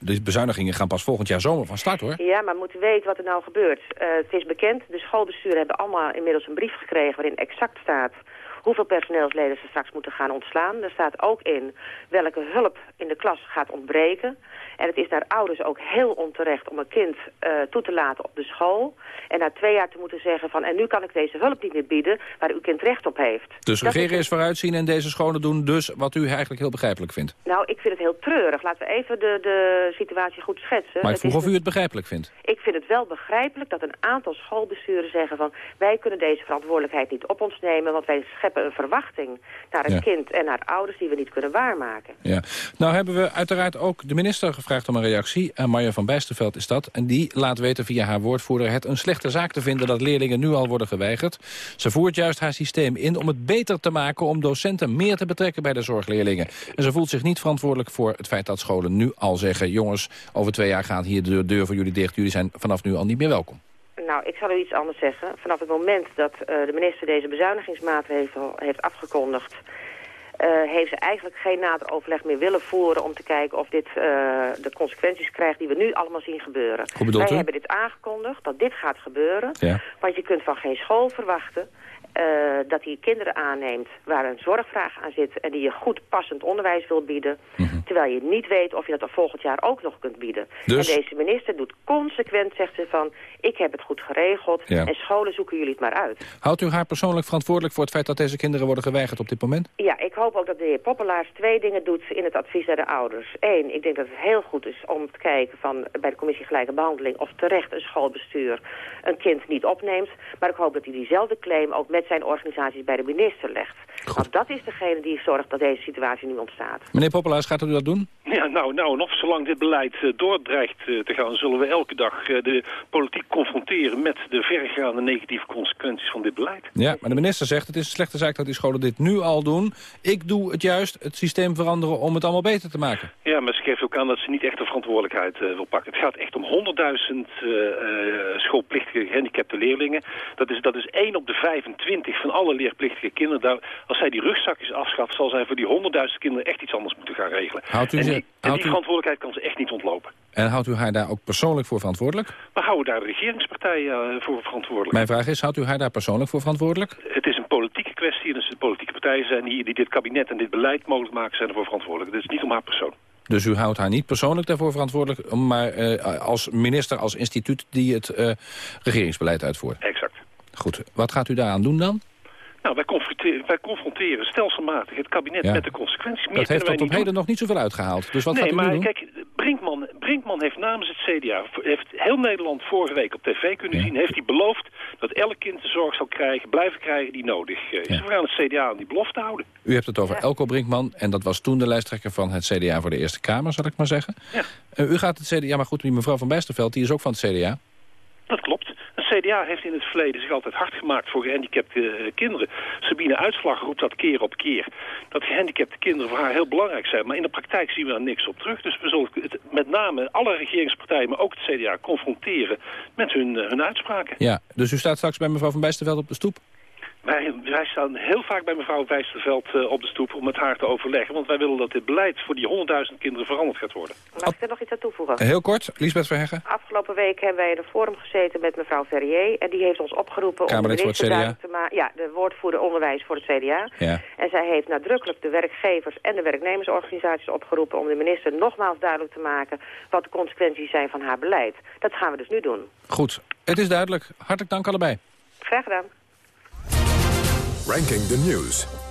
de bezuinigingen gaan pas volgend jaar zomer van start hoor. Ja, maar moeten weten wat er nou gebeurt. Eh, het is bekend, de schoolbesturen hebben allemaal inmiddels een brief gekregen... waarin exact staat hoeveel personeelsleden ze straks moeten gaan ontslaan. Er staat ook in welke hulp in de klas gaat ontbreken. En het is naar ouders ook heel onterecht om een kind eh, toe te laten op de school. En na twee jaar te moeten zeggen van... en nu kan ik deze hulp niet meer bieden waar uw kind recht op heeft. Dus regeren is vooruitzien en deze scholen doen dus wat u eigenlijk heel begrijpelijk vindt. Nou, ik vind het heel treurig. Laten we even de, de situatie goed schetsen. Maar ik vroeg of u het begrijpelijk vindt. Ik vind het wel begrijpelijk dat een aantal schoolbesturen zeggen van... wij kunnen deze verantwoordelijkheid niet op ons nemen... want wij scheppen een verwachting naar het Ja. kind en naar ouders die we niet kunnen waarmaken. Ja. Nou hebben we uiteraard ook de minister gevraagd om een reactie. En Marja van Bijsterveld is dat. En die laat weten via haar woordvoerder het een slechte zaak te vinden... dat leerlingen nu al worden geweigerd. Ze voert juist haar systeem in om het beter te maken... om docenten meer te betrekken bij de zorgleerlingen. En ze voelt zich niet verantwoordelijk voor het feit dat scholen nu al zeggen... jongens, over twee jaar gaat hier de deur voor jullie dicht. Jullie zijn vanaf nu al niet meer welkom. Nou, ik zal u iets anders zeggen. Vanaf het moment dat eh, de minister deze bezuinigingsmaatregel heeft afgekondigd... eh, heeft ze eigenlijk geen nader overleg meer willen voeren om te kijken of dit eh, de consequenties krijgt die we nu allemaal zien gebeuren. Wij u? hebben dit aangekondigd, dat dit gaat gebeuren. Ja. Want je kunt van geen school verwachten eh, dat hij kinderen aanneemt waar een zorgvraag aan zit... en die je goed passend onderwijs wil bieden... Mhm. terwijl je niet weet of je dat er volgend jaar ook nog kunt bieden. Dus- En deze minister doet consequent, zegt ze van... ik heb het goed geregeld Ja. en scholen zoeken jullie het maar uit. Houdt u haar persoonlijk verantwoordelijk voor het feit dat deze kinderen worden geweigerd op dit moment? Ja, ik hoop ook dat de heer Poppelaars twee dingen doet in het advies naar de ouders. Eén, ik denk dat het heel goed is om te kijken van bij de commissie Gelijke Behandeling... of terecht een schoolbestuur een kind niet opneemt. Maar ik hoop dat hij diezelfde claim ook met zijn organisaties bij de minister legt. Want dat is degene die zorgt dat deze situatie nu ontstaat. Meneer Poppelaars, gaat u dat doen? Ja, nou, nou, nog zolang dit beleid eh, doordreigt eh, te gaan... zullen we elke dag eh, de politiek confronteren met de verregaande negatieve consequenties van dit beleid. Ja, maar de minister zegt het is een slechte zaak dat die scholen dit nu al doen. Ik doe het juist, het systeem veranderen om het allemaal beter te maken. Ja, maar ze geeft ook aan dat ze niet echt de verantwoordelijkheid wil pakken. Het gaat echt om 100.000 eh, eh, schoolplichtige gehandicapte leerlingen. Dat is, dat is 1 op de 25 van alle leerplichtige kinderen. Daar, als zij die rugzakjes afschaft, zal zij voor die 100.000 kinderen echt iets anders moeten gaan regelen. Houdt u en ze- die, en houdt die verantwoordelijkheid kan ze echt niet ontlopen. En houdt u haar daar ook persoonlijk voor verantwoordelijk? We houden daar de regeringspartij eh, voor verantwoordelijk. Mijn vraag is, houdt u haar daar persoonlijk voor verantwoordelijk? Het is een politieke kwestie en dus de politieke partijen zijn die, die dit kabinet en dit beleid mogelijk maken, zijn ervoor verantwoordelijk. Het is niet om haar persoon. Dus u houdt haar niet persoonlijk daarvoor verantwoordelijk... maar eh, als minister, als instituut die het eh, regeringsbeleid uitvoert? Exact. Goed, wat gaat u daaraan doen dan? Nou, wij confronteren, wij confronteren stelselmatig het kabinet Ja. met de consequenties. Meer Dat heeft tot op heden nog niet zoveel uitgehaald. Dus wat nee, gaat u maar doen? kijk, Brinkman, Brinkman heeft namens het CDA, heeft heel Nederland vorige week op tv kunnen zien, heeft hij beloofd dat elk kind de zorg zal krijgen, blijven krijgen die nodig is. We gaan het CDA aan die belofte houden. U hebt het over Elko Brinkman en dat was toen de lijsttrekker van het CDA voor de Eerste Kamer, zal ik maar zeggen. Ja. Eh, u gaat het CDA, maar goed, die mevrouw van Bijsterveld, die is ook van het CDA. Dat klopt. Het CDA heeft in het verleden zich altijd hard gemaakt voor gehandicapte eh, kinderen. Sabine Uitslag roept dat keer op keer. Dat gehandicapte kinderen voor haar heel belangrijk zijn. Maar in de praktijk zien we daar niks op terug. Dus we zullen het, met name alle regeringspartijen, maar ook het CDA, confronteren met hun, eh, hun uitspraken. Ja, dus u staat straks bij mevrouw van Bijsterveld op de stoep? Wij, wij staan heel vaak bij mevrouw Wijsterveld eh, op de stoep om met haar te overleggen. Want wij willen dat dit beleid voor die 100.000 kinderen veranderd gaat worden. Mag ik er nog iets aan toevoegen? Heel kort, Liesbeth Verheggen. Afgelopen week hebben wij in een forum gezeten met mevrouw Verrier. En die heeft ons opgeroepen om de Kamerlid voor het minister CDA. duidelijk te maken... Ja, de woordvoerder onderwijs voor het CDA. Ja. En zij heeft nadrukkelijk de werkgevers en de werknemersorganisaties opgeroepen... om de minister nogmaals duidelijk te maken wat de consequenties zijn van haar beleid. Dat gaan we dus nu doen. Goed, het is duidelijk. Hartelijk dank allebei. Graag gedaan. Ranking the News.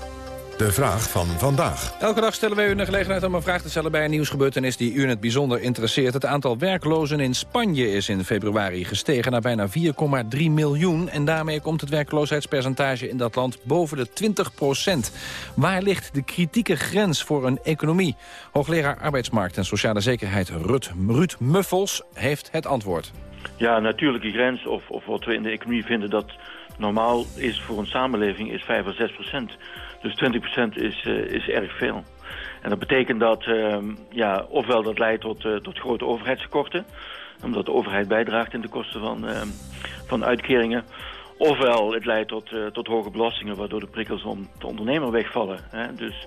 De vraag van vandaag. Elke dag stellen wij u de gelegenheid om een vraag te stellen bij een nieuwsgebeurtenis die u in het bijzonder interesseert. Het aantal werklozen in Spanje is in februari gestegen naar bijna 4,3 miljoen. En daarmee komt het werkloosheidspercentage in dat land boven de 20 procent. Waar ligt de kritieke grens voor een economie? Hoogleraar arbeidsmarkt en sociale zekerheid Rut, Ruud Muffels heeft het antwoord. Ja, natuurlijke grens, of, of wat we in de economie vinden dat normaal is voor een samenleving, is 5 of 6 procent. Dus 20 procent is, eh, is erg veel. En dat betekent dat, ehm, ja, ofwel dat leidt tot, eh, tot grote overheidstekorten, omdat de overheid bijdraagt in de kosten van, ehm, van uitkeringen. Ofwel het leidt tot, eh, tot hoge belastingen, waardoor de prikkels om de ondernemer wegvallen. Hè? Dus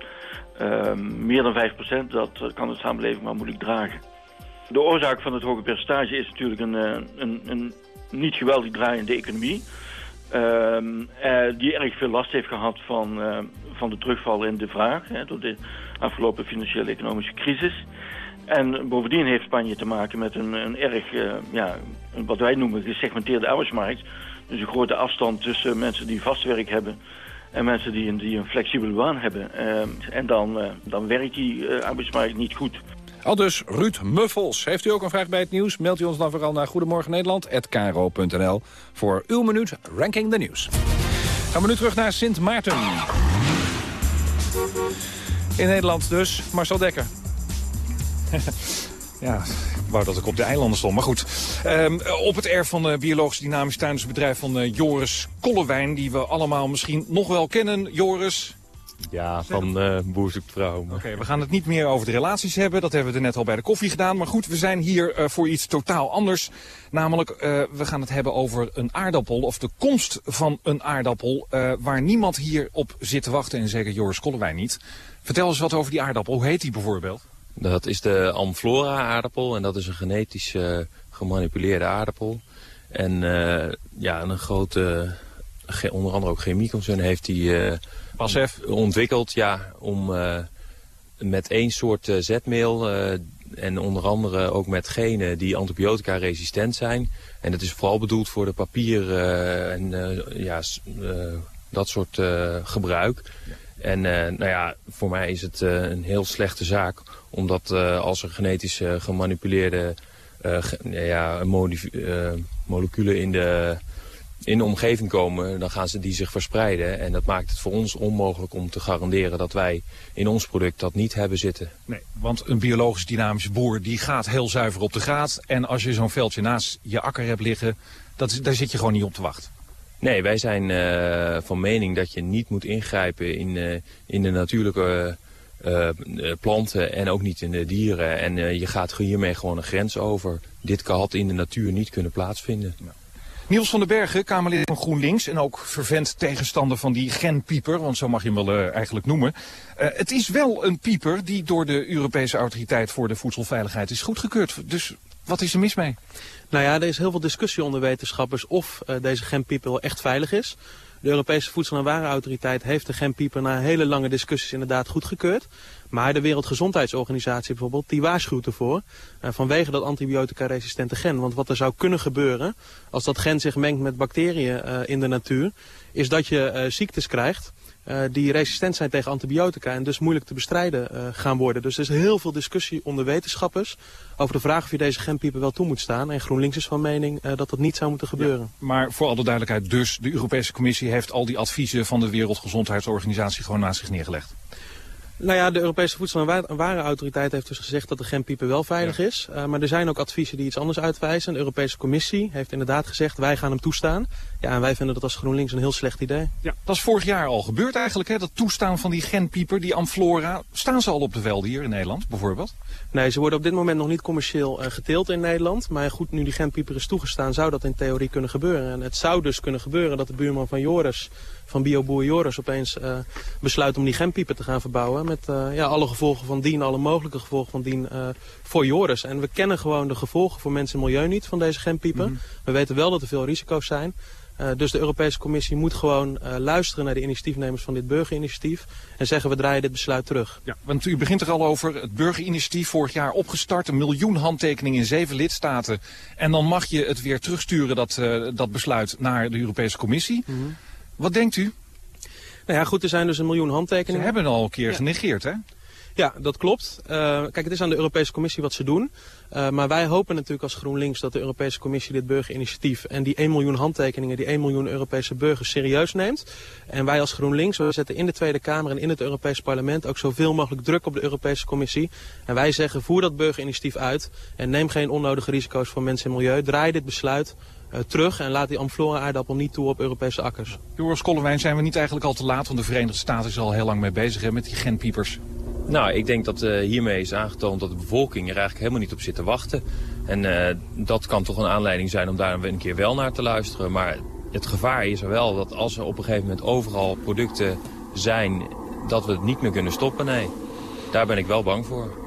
ehm, meer dan 5 procent, dat kan de samenleving maar moeilijk dragen. De oorzaak van het hoge percentage is natuurlijk een, een, een niet geweldig draaiende economie. Die erg veel last heeft gehad van, van de terugval in de vraag hè, door de afgelopen financiële economische crisis. En bovendien heeft Spanje te maken met een, een erg, eh, ja, wat wij noemen gesegmenteerde arbeidsmarkt. Dus een grote afstand tussen mensen die vast werk hebben en mensen die een, die een flexibele baan hebben. Ehm, en dan, eh, dan werkt die eh, arbeidsmarkt niet goed. Al dus Ruud Muffels. Heeft u ook een vraag bij het nieuws? Mailt u ons dan vooral naar Goedemorgen Nederland@kro.nl voor uw minuut Ranking the Nieuws. Gaan we nu terug naar Sint Maarten. In Nederland dus, Marcel Dekker. Ja, ik wou dat ik op de eilanden stond. Maar goed, Ehm, op het erf van uh, Biologisch Dynamisch Tuindersbedrijf van eh, Joris Kollewijn... die we allemaal misschien nog wel kennen. Joris, Ja, van eh boer zoekt vrouw. Oké, we gaan het niet meer over de relaties hebben. Dat hebben we er net al bij de koffie gedaan. Maar goed, we zijn hier eh, voor iets totaal anders. Namelijk, eh, we gaan het hebben over een aardappel. Of de komst van een aardappel. eh, waar niemand hier op zit te wachten. En zeker Joris Kollewijn niet. Vertel eens wat over die aardappel. Hoe heet die bijvoorbeeld? Dat is de Amflora aardappel en dat is een genetisch eh, gemanipuleerde aardappel. En eh, ja, een grote, onder andere ook chemieconcern heeft die eh, Pasef. ontwikkeld ja, om eh, met één soort eh, zetmeel eh, en onder andere ook met genen die antibiotica resistent zijn. En dat is vooral bedoeld voor de papier en ja, dat soort gebruik. En nou ja, voor mij is het een heel slechte zaak. Omdat als er genetisch gemanipuleerde ge- ja, moleculen in de, in de omgeving komen, dan gaan ze die zich verspreiden. En dat maakt het voor ons onmogelijk om te garanderen dat wij in ons product dat niet hebben zitten. Nee, want een biologisch dynamische boer die gaat heel zuiver op de graad. En als je zo'n veldje naast je akker hebt liggen, dat, daar zit je gewoon niet op te wachten. Nee, wij zijn eh, van mening dat je niet moet ingrijpen in, eh, in de natuurlijke eh, planten en ook niet in de dieren. En je gaat hiermee gewoon een grens over. Dit kan- had in de natuur niet kunnen plaatsvinden. Niels van den Bergen, Kamerlid van GroenLinks en ook vervent tegenstander van die genpieper, want zo mag je hem wel eh, eigenlijk noemen. Eh, het is wel een pieper die door de Europese Autoriteit voor de Voedselveiligheid is goedgekeurd. Dus wat is er mis mee? Nou ja, er is heel veel discussie onder wetenschappers of eh, deze genpieper wel echt veilig is. De Europese Voedsel- en Warenautoriteit heeft de genpieper na hele lange discussies inderdaad goedgekeurd. Maar de Wereldgezondheidsorganisatie bijvoorbeeld, die waarschuwt ervoor uh, vanwege dat antibiotica-resistente gen. Want wat er zou kunnen gebeuren als dat gen zich mengt met bacteriën uh, in de natuur, is dat je ziektes krijgt uh, die resistent zijn tegen antibiotica en dus moeilijk te bestrijden uh, gaan worden. Dus er is heel veel discussie onder wetenschappers over de vraag of je deze genpiepen wel toe moet staan. En GroenLinks is van mening uh, dat dat niet zou moeten gebeuren. Ja, maar voor alle duidelijkheid dus, de Europese Commissie heeft al die adviezen van de Wereldgezondheidsorganisatie gewoon naast zich neergelegd. Nou ja, de Europese Voedsel- en Warenautoriteit heeft dus gezegd dat de genpieper wel veilig ja. is. Uh, maar er zijn ook adviezen die iets anders uitwijzen. De Europese Commissie heeft inderdaad gezegd wij gaan hem toestaan. Ja, en wij vinden dat als GroenLinks een heel slecht idee. Ja, dat is vorig jaar al gebeurd eigenlijk, hè? dat toestaan van die genpieper, die Amflora. Staan ze al op de velden hier in Nederland bijvoorbeeld? Nee, ze worden op dit moment nog niet commercieel uh, geteeld in Nederland. Maar goed, nu die genpieper is toegestaan, zou dat in theorie kunnen gebeuren. En het zou dus kunnen gebeuren dat de buurman van Joris van bioboer Joris opeens uh, besluit om die genpieper te gaan verbouwen. Met uh, ja, alle gevolgen van dien, alle mogelijke gevolgen van dien uh, voor Joris. En we kennen gewoon de gevolgen voor mensen en milieu niet van deze genpieper. Mm -hmm. We weten wel dat er veel risico's zijn. Dus de Europese Commissie moet gewoon luisteren naar de initiatiefnemers van dit burgerinitiatief. En zeggen we draaien dit besluit terug. Ja, want u begint er al over het burgerinitiatief vorig jaar opgestart. Een miljoen handtekeningen in zeven lidstaten. En dan mag je het weer terugsturen, dat, dat besluit, naar de Europese Commissie. Mm -hmm. Wat denkt u? Nou ja, goed, er zijn dus een miljoen handtekeningen. Ze hebben het al een keer ja. genegeerd, hè? Ja, dat klopt. Uh, kijk, het is aan de Europese Commissie wat ze doen. Uh, maar wij hopen natuurlijk als GroenLinks dat de Europese Commissie dit burgerinitiatief en die 1 miljoen handtekeningen, die 1 miljoen Europese burgers serieus neemt. En wij als GroenLinks, we zetten in de Tweede Kamer en in het Europees Parlement ook zoveel mogelijk druk op de Europese Commissie. En wij zeggen, voer dat burgerinitiatief uit en neem geen onnodige risico's voor mensen en milieu. Draai dit besluit terug en laat die Amflora-aardappel niet toe op Europese akkers. Joris Kollewijn, zijn we niet eigenlijk al te laat? Want de Verenigde Staten is al heel lang mee bezig hè, met die genpiepers. Nou, ik denk dat uh, hiermee is aangetoond dat de bevolking er eigenlijk helemaal niet op zit te wachten. En uh, dat kan toch een aanleiding zijn om daar een keer wel naar te luisteren. Maar het gevaar is er wel dat als er op een gegeven moment overal producten zijn, dat we het niet meer kunnen stoppen. Nee, daar ben ik wel bang voor.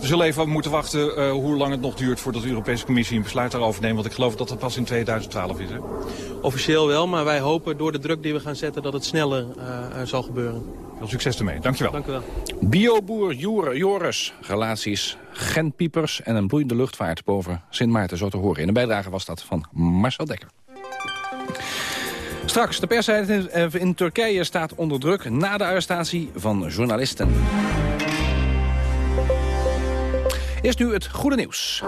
We zullen even moeten wachten uh, hoe lang het nog duurt voordat de Europese Commissie een besluit daarover neemt. Want ik geloof dat dat pas in 2012 is. Hè? Officieel wel, maar wij hopen door de druk die we gaan zetten dat het sneller uh, zal gebeuren. Veel succes ermee. Dankjewel. Dank u wel. Bioboer Joris. Relaties, genpiepers en een bloeiende luchtvaart boven Sint Maarten zo te horen. In de bijdrage was dat van Marcel Dekker. Straks, de pers in Turkije staat onder druk na de arrestatie van journalisten. Eerst nu het goede nieuws.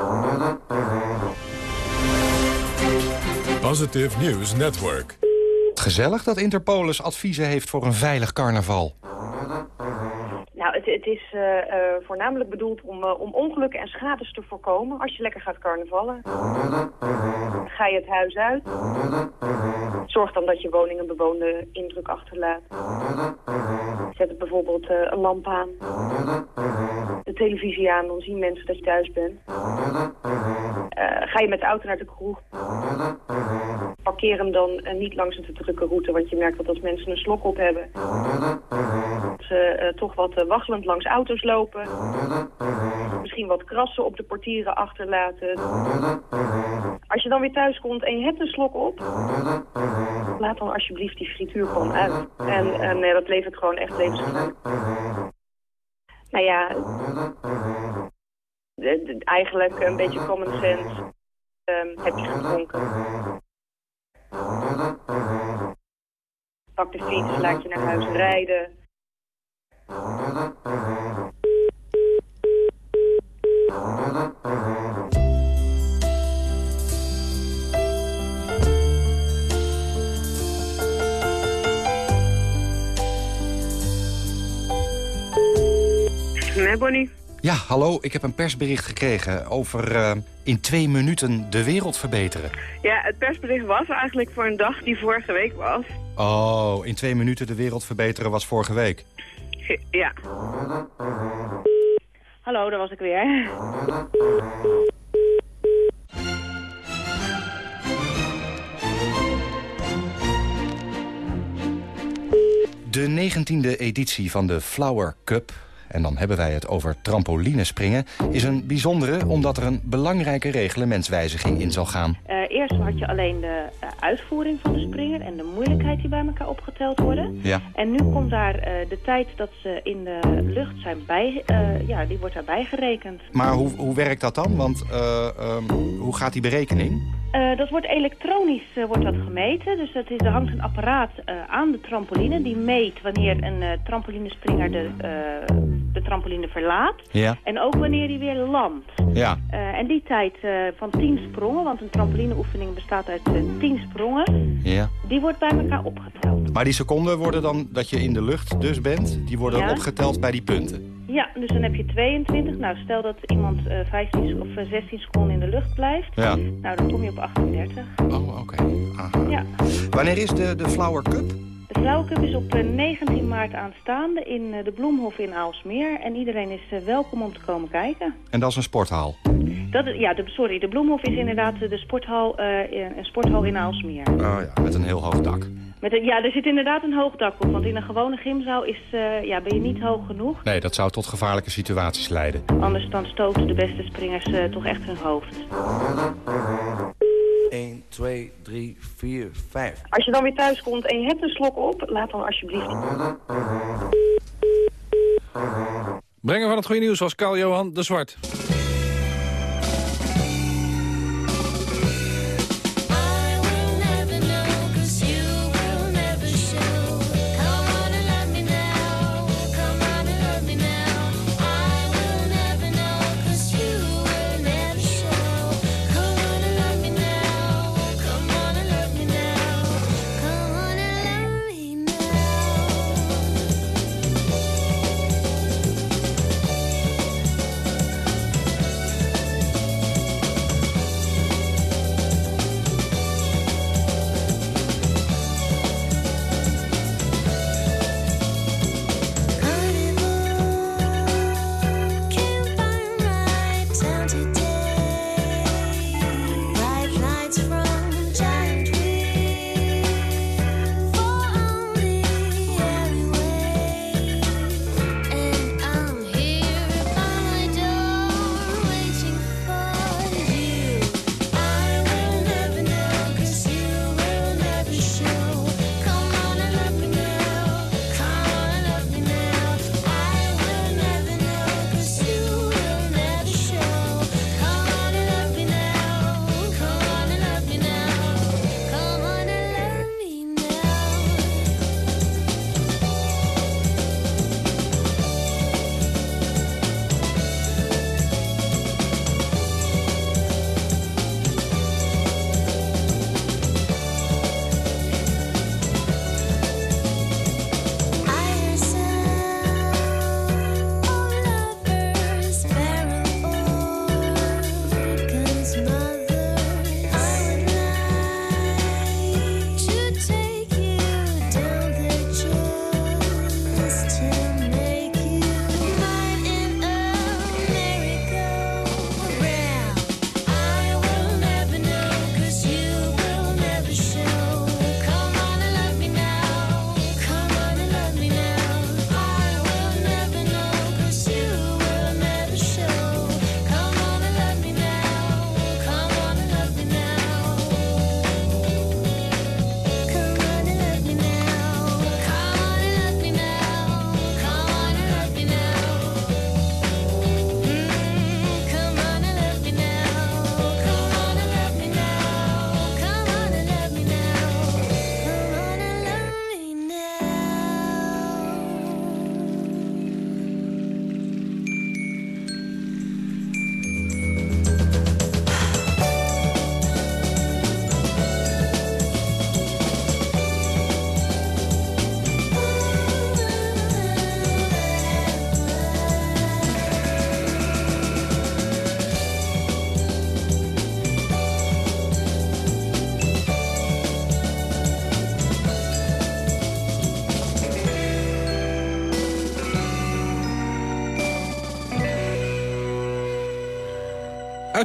Positive News Network. Gezellig dat Interpolis adviezen heeft voor een veilig carnaval. Het, is uh, uh, voornamelijk bedoeld om, uh, om ongelukken en schades te voorkomen als je lekker gaat carnavallen. Ga je het huis uit. Zorg dan dat je woning een bewoonde indruk achterlaat. Zet bijvoorbeeld een lamp aan. De televisie aan, dan zien mensen dat je thuis bent. ga je met de auto naar de kroeg. Parkeer hem dan niet langs een te drukke route, want je merkt dat als mensen een slok op hebben. Ze toch wat langs auto's lopen. Misschien wat krassen op de portieren achterlaten. Als je dan weer thuis komt en je hebt een slok op, laat dan alsjeblieft die frituurpan uit. En, en nee, dat levert gewoon echt levensgevaar. Nou ja, eigenlijk een beetje common sense um, heb je gedronken. Pak de fiets, laat je naar huis rijden. Nee, Bonnie. Ja, hallo. Ik heb een persbericht gekregen over uh, in twee minuten de wereld verbeteren. Ja, het persbericht was eigenlijk voor een dag die vorige week was. Oh, in twee minuten de wereld verbeteren was vorige week. Ja. Hallo, daar was ik weer. De negentiende editie van de Flower Cup en dan hebben wij het over trampolinespringen... is een bijzondere omdat er een belangrijke reglementswijziging in zal gaan. Uh, eerst had je alleen de uh, uitvoering van de springer en de moeilijkheid die bij elkaar opgeteld worden. Ja. En nu komt daar uh, de tijd dat ze in de lucht zijn bij, ja, die wordt daarbij gerekend. Maar hoe, hoe werkt dat dan? Want um, hoe gaat die berekening? Dat wordt elektronisch wordt dat gemeten. Dus dat is, er hangt een apparaat aan de trampoline. Die meet wanneer een trampolinespringer de, de trampoline verlaat. Ja. En ook wanneer hij weer landt. Ja. en die tijd van 10 sprongen, want een trampolineoefening bestaat uit 10 sprongen. Ja. Die wordt bij elkaar opgeteld. Maar die seconden worden dan dat je in de lucht dus bent, die worden ja. opgeteld bij die punten? Ja, dus dan heb je 22. Nou, stel dat iemand uh, 15 of 16 seconden in de lucht blijft. Ja. Nou, dan kom je op 38. Oh, oké. Okay. Ja. Wanneer is de, de Flower Cup? De Flower Cup is op 19 maart aanstaande in de Bloemhof in Aalsmeer. En iedereen is welkom om te komen kijken. En dat is een sporthal? Dat, ja, de, sorry, de Bloemhof is inderdaad de sporthal, uh, een sporthal in Aalsmeer. Oh ja, met een heel hoog dak. Met een, ja, er zit inderdaad een hoog dak op. Want in een gewone gymzaal is, uh, ja, ben je niet hoog genoeg. Nee, dat zou tot gevaarlijke situaties leiden. Anders dan stoten de beste springers uh, toch echt hun hoofd. 1, 2, 3, 4, 5. Als je dan weer thuis komt en je hebt een slok op, laat dan alsjeblieft... Brengen van het goede nieuws was Carl-Johan de Zwart.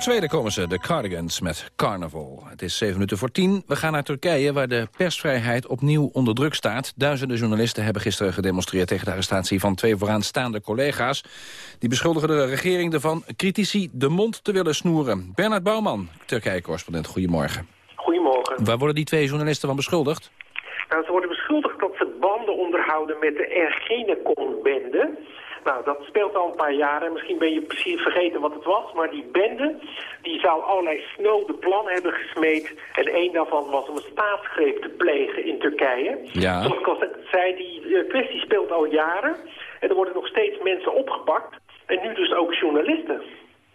Uit Zweden komen ze, de Cardigans met Carnival. Het is 7 minuten voor 10. We gaan naar Turkije, waar de persvrijheid opnieuw onder druk staat. Duizenden journalisten hebben gisteren gedemonstreerd... tegen de arrestatie van twee vooraanstaande collega's. Die beschuldigen de regering ervan critici de mond te willen snoeren. Bernard Bouwman, Turkije-correspondent, goedemorgen. Goedemorgen. Waar worden die twee journalisten van beschuldigd? Nou, ze worden beschuldigd dat ze banden onderhouden met de Ergenekon-bende... Nou, dat speelt al een paar jaren. Misschien ben je precies vergeten wat het was. Maar die bende, die zou allerlei snode plannen hebben gesmeed. En één daarvan was om een staatsgreep te plegen in Turkije. Ja. Zoals ik al zei, die eh, kwestie speelt al jaren. En er worden nog steeds mensen opgepakt. En nu dus ook journalisten.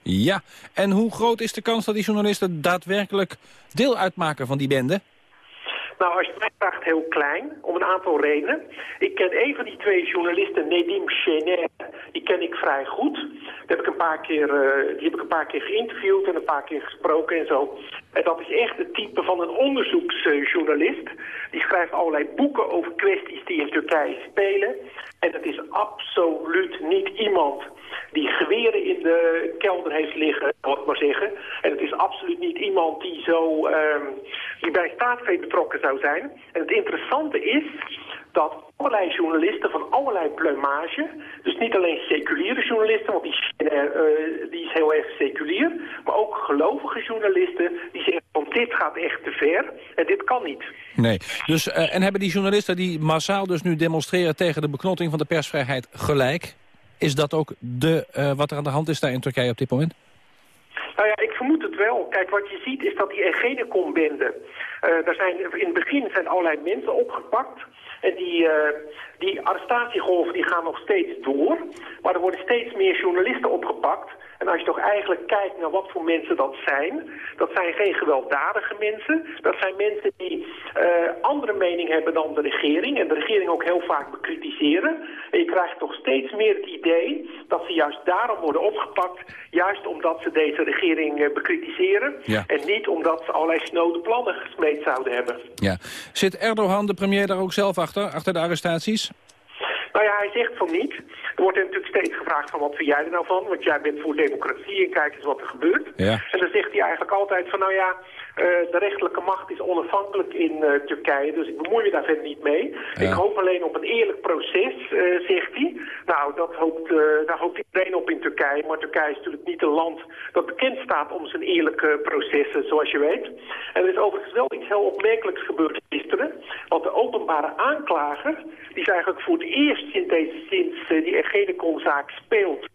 Ja, en hoe groot is de kans dat die journalisten daadwerkelijk deel uitmaken van die bende? Nou, als je mij vraagt, heel klein, om een aantal redenen. Ik ken een van die twee journalisten, Nedim Chener, die ken ik vrij goed. Die heb ik een paar keer, uh, die heb ik een paar keer geïnterviewd en een paar keer gesproken en zo. En dat is echt het type van een onderzoeksjournalist. Die schrijft allerlei boeken over kwesties die in Turkije spelen. En het is absoluut niet iemand die geweren in de kelder heeft liggen, moet ik maar zeggen. En het is absoluut niet iemand die, zo, um, die bij staatsgreep betrokken zou zijn. En het interessante is dat allerlei journalisten van allerlei plumage, dus niet alleen seculiere journalisten, want die, uh, die is heel erg seculier, maar ook gelovige journalisten die zeggen van dit gaat echt te ver en dit kan niet. Nee, dus, uh, en hebben die journalisten die massaal dus nu demonstreren tegen de beknotting van de persvrijheid gelijk? Is dat ook de, uh, wat er aan de hand is daar in Turkije op dit moment? Nou ja, ik vermoed het wel. Kijk, wat je ziet is dat die Ergenekon-bende... Uh, daar zijn, in het begin zijn allerlei mensen opgepakt... En die, uh, die arrestatiegolven die gaan nog steeds door. Maar er worden steeds meer journalisten opgepakt. En als je toch eigenlijk kijkt naar wat voor mensen dat zijn... dat zijn geen gewelddadige mensen. Dat zijn mensen die uh, andere mening hebben dan de regering... en de regering ook heel vaak bekritiseren. En je krijgt toch steeds meer het idee dat ze juist daarom worden opgepakt... juist omdat ze deze regering uh, bekritiseren... Ja. en niet omdat ze allerlei snode plannen gesmeed zouden hebben. Ja. Zit Erdogan, de premier, daar ook zelf achter, achter de arrestaties? Nou ja, hij zegt van niet. Er wordt natuurlijk steeds gevraagd van wat vind jij er nou van? Want jij bent voor democratie en kijk eens wat er gebeurt. Ja. En dan zegt hij eigenlijk altijd van nou ja, de rechterlijke macht is onafhankelijk in uh, Turkije, dus ik bemoei me daar verder niet mee. Ja. Ik hoop alleen op een eerlijk proces, uh, zegt hij. Nou, dat hoopt, daar hoopt iedereen op in Turkije, maar Turkije is natuurlijk niet een land dat bekend staat om zijn eerlijke processen, zoals je weet. En er is overigens wel iets heel opmerkelijks gebeurd gisteren, want de openbare aanklager, die is eigenlijk voor het eerst sinds, deze, sinds die Ergenekon-zaak speelt,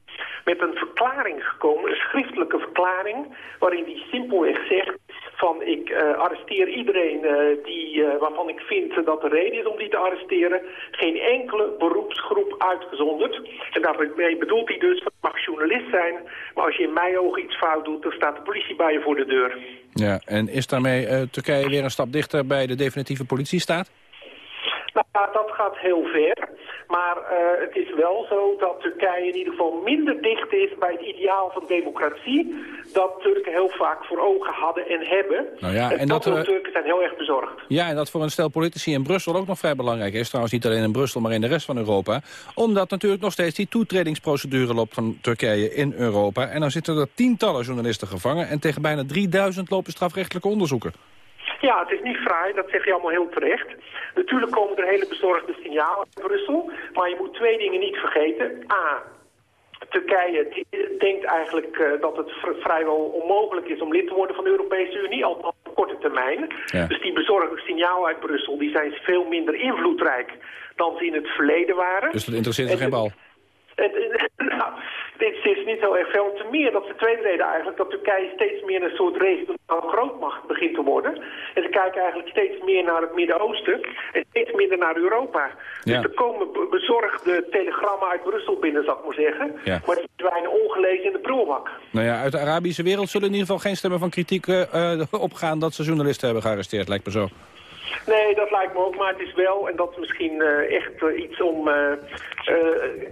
met een verklaring gekomen, een schriftelijke verklaring, waarin hij simpelweg zegt van ik uh, arresteer iedereen uh, die, uh, waarvan ik vind dat er reden is om die te arresteren. Geen enkele beroepsgroep uitgezonderd. En daarmee bedoelt hij dus, het mag journalist zijn, maar als je in mijn ogen iets fout doet, dan staat de politie bij je voor de deur. Ja, en is daarmee Turkije weer een stap dichter bij de definitieve politiestaat? Nou dat gaat heel ver. Maar uh, het is wel zo dat Turkije in ieder geval minder dicht is bij het ideaal van democratie... dat Turken heel vaak voor ogen hadden en hebben. Nou ja, en, en dat, dat uh, Turken zijn heel erg bezorgd. Ja, en dat voor een stel politici in Brussel ook nog vrij belangrijk is. Trouwens niet alleen in Brussel, maar in de rest van Europa. Omdat natuurlijk nog steeds die toetredingsprocedure loopt van Turkije in Europa. En dan zitten er tientallen journalisten gevangen... en tegen bijna 3000 lopen strafrechtelijke onderzoeken. Ja, het is niet fraai, dat zeg je allemaal heel terecht. Natuurlijk komen er hele bezorgde signalen uit Brussel, maar je moet twee dingen niet vergeten. A, Turkije denkt eigenlijk uh, dat het vr vrijwel onmogelijk is om lid te worden van de Europese Unie, althans op korte termijn. Ja. Dus die bezorgde signalen uit Brussel die zijn veel minder invloedrijk dan ze in het verleden waren. Dus dat interesseert ze geen bal? En, nou, dit is niet zo erg veel. Te meer, dat de tweede reden eigenlijk, dat Turkije steeds meer een soort regionale grootmacht begint te worden. En ze kijken eigenlijk steeds meer naar het Midden-Oosten en steeds minder naar Europa. Ja. Dus er komen bezorgde telegrammen uit Brussel binnen, zou ik maar zeggen. Ja. Maar die verdwijnen ongelezen in de prullenbak. Nou ja, uit de Arabische wereld zullen in ieder geval geen stemmen van kritiek uh, opgaan dat ze journalisten hebben gearresteerd, lijkt me zo. Nee, dat lijkt me ook, maar het is wel, en dat is misschien eh, echt eh, iets om... eh,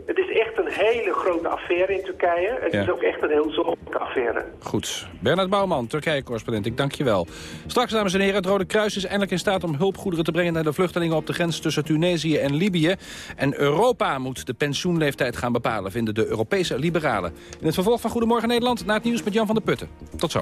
het is echt een hele grote affaire in Turkije. Het Ja. is ook echt een heel zorgelijke affaire. Goed. Bernard Bouwman, Turkije-correspondent, ik dank je wel. Straks, dames en heren, het Rode Kruis is eindelijk in staat om hulpgoederen te brengen naar de vluchtelingen op de grens tussen Tunesië en Libië. En Europa moet de pensioenleeftijd gaan bepalen, vinden de Europese liberalen. In het vervolg van Goedemorgen Nederland, na het nieuws met Jan van der Putten. Tot zo.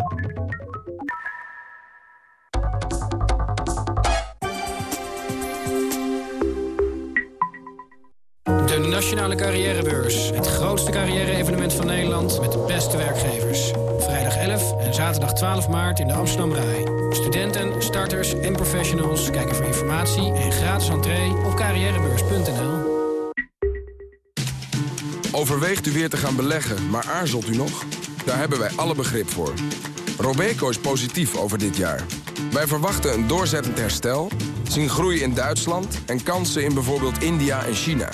De Nationale Carrièrebeurs. Het grootste carrière-evenement van Nederland met de beste werkgevers. Vrijdag 11 en zaterdag 12 maart in de Amsterdam Rai. Studenten, starters en professionals kijken voor informatie en gratis entree op carrièrebeurs.nl. Overweegt u weer te gaan beleggen, maar aarzelt u nog? Daar hebben wij alle begrip voor. Robeco is positief over dit jaar. Wij verwachten een doorzettend herstel, zien groei in Duitsland... en kansen in bijvoorbeeld India en China.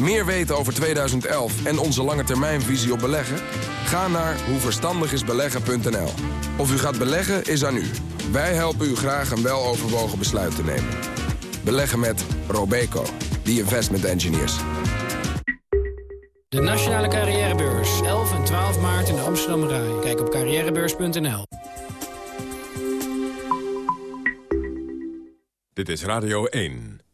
Meer weten over 2011 en onze lange termijnvisie op beleggen? Ga naar hoeverstandigisbeleggen.nl. Of u gaat beleggen is aan u. Wij helpen u graag een weloverwogen besluit te nemen. Beleggen met Robeco, the investment engineers. De Nationale Carrièrebeurs. 11 en 12 maart in de Amsterdam Rai. Kijk op carrièrebeurs.nl. Dit is Radio 1.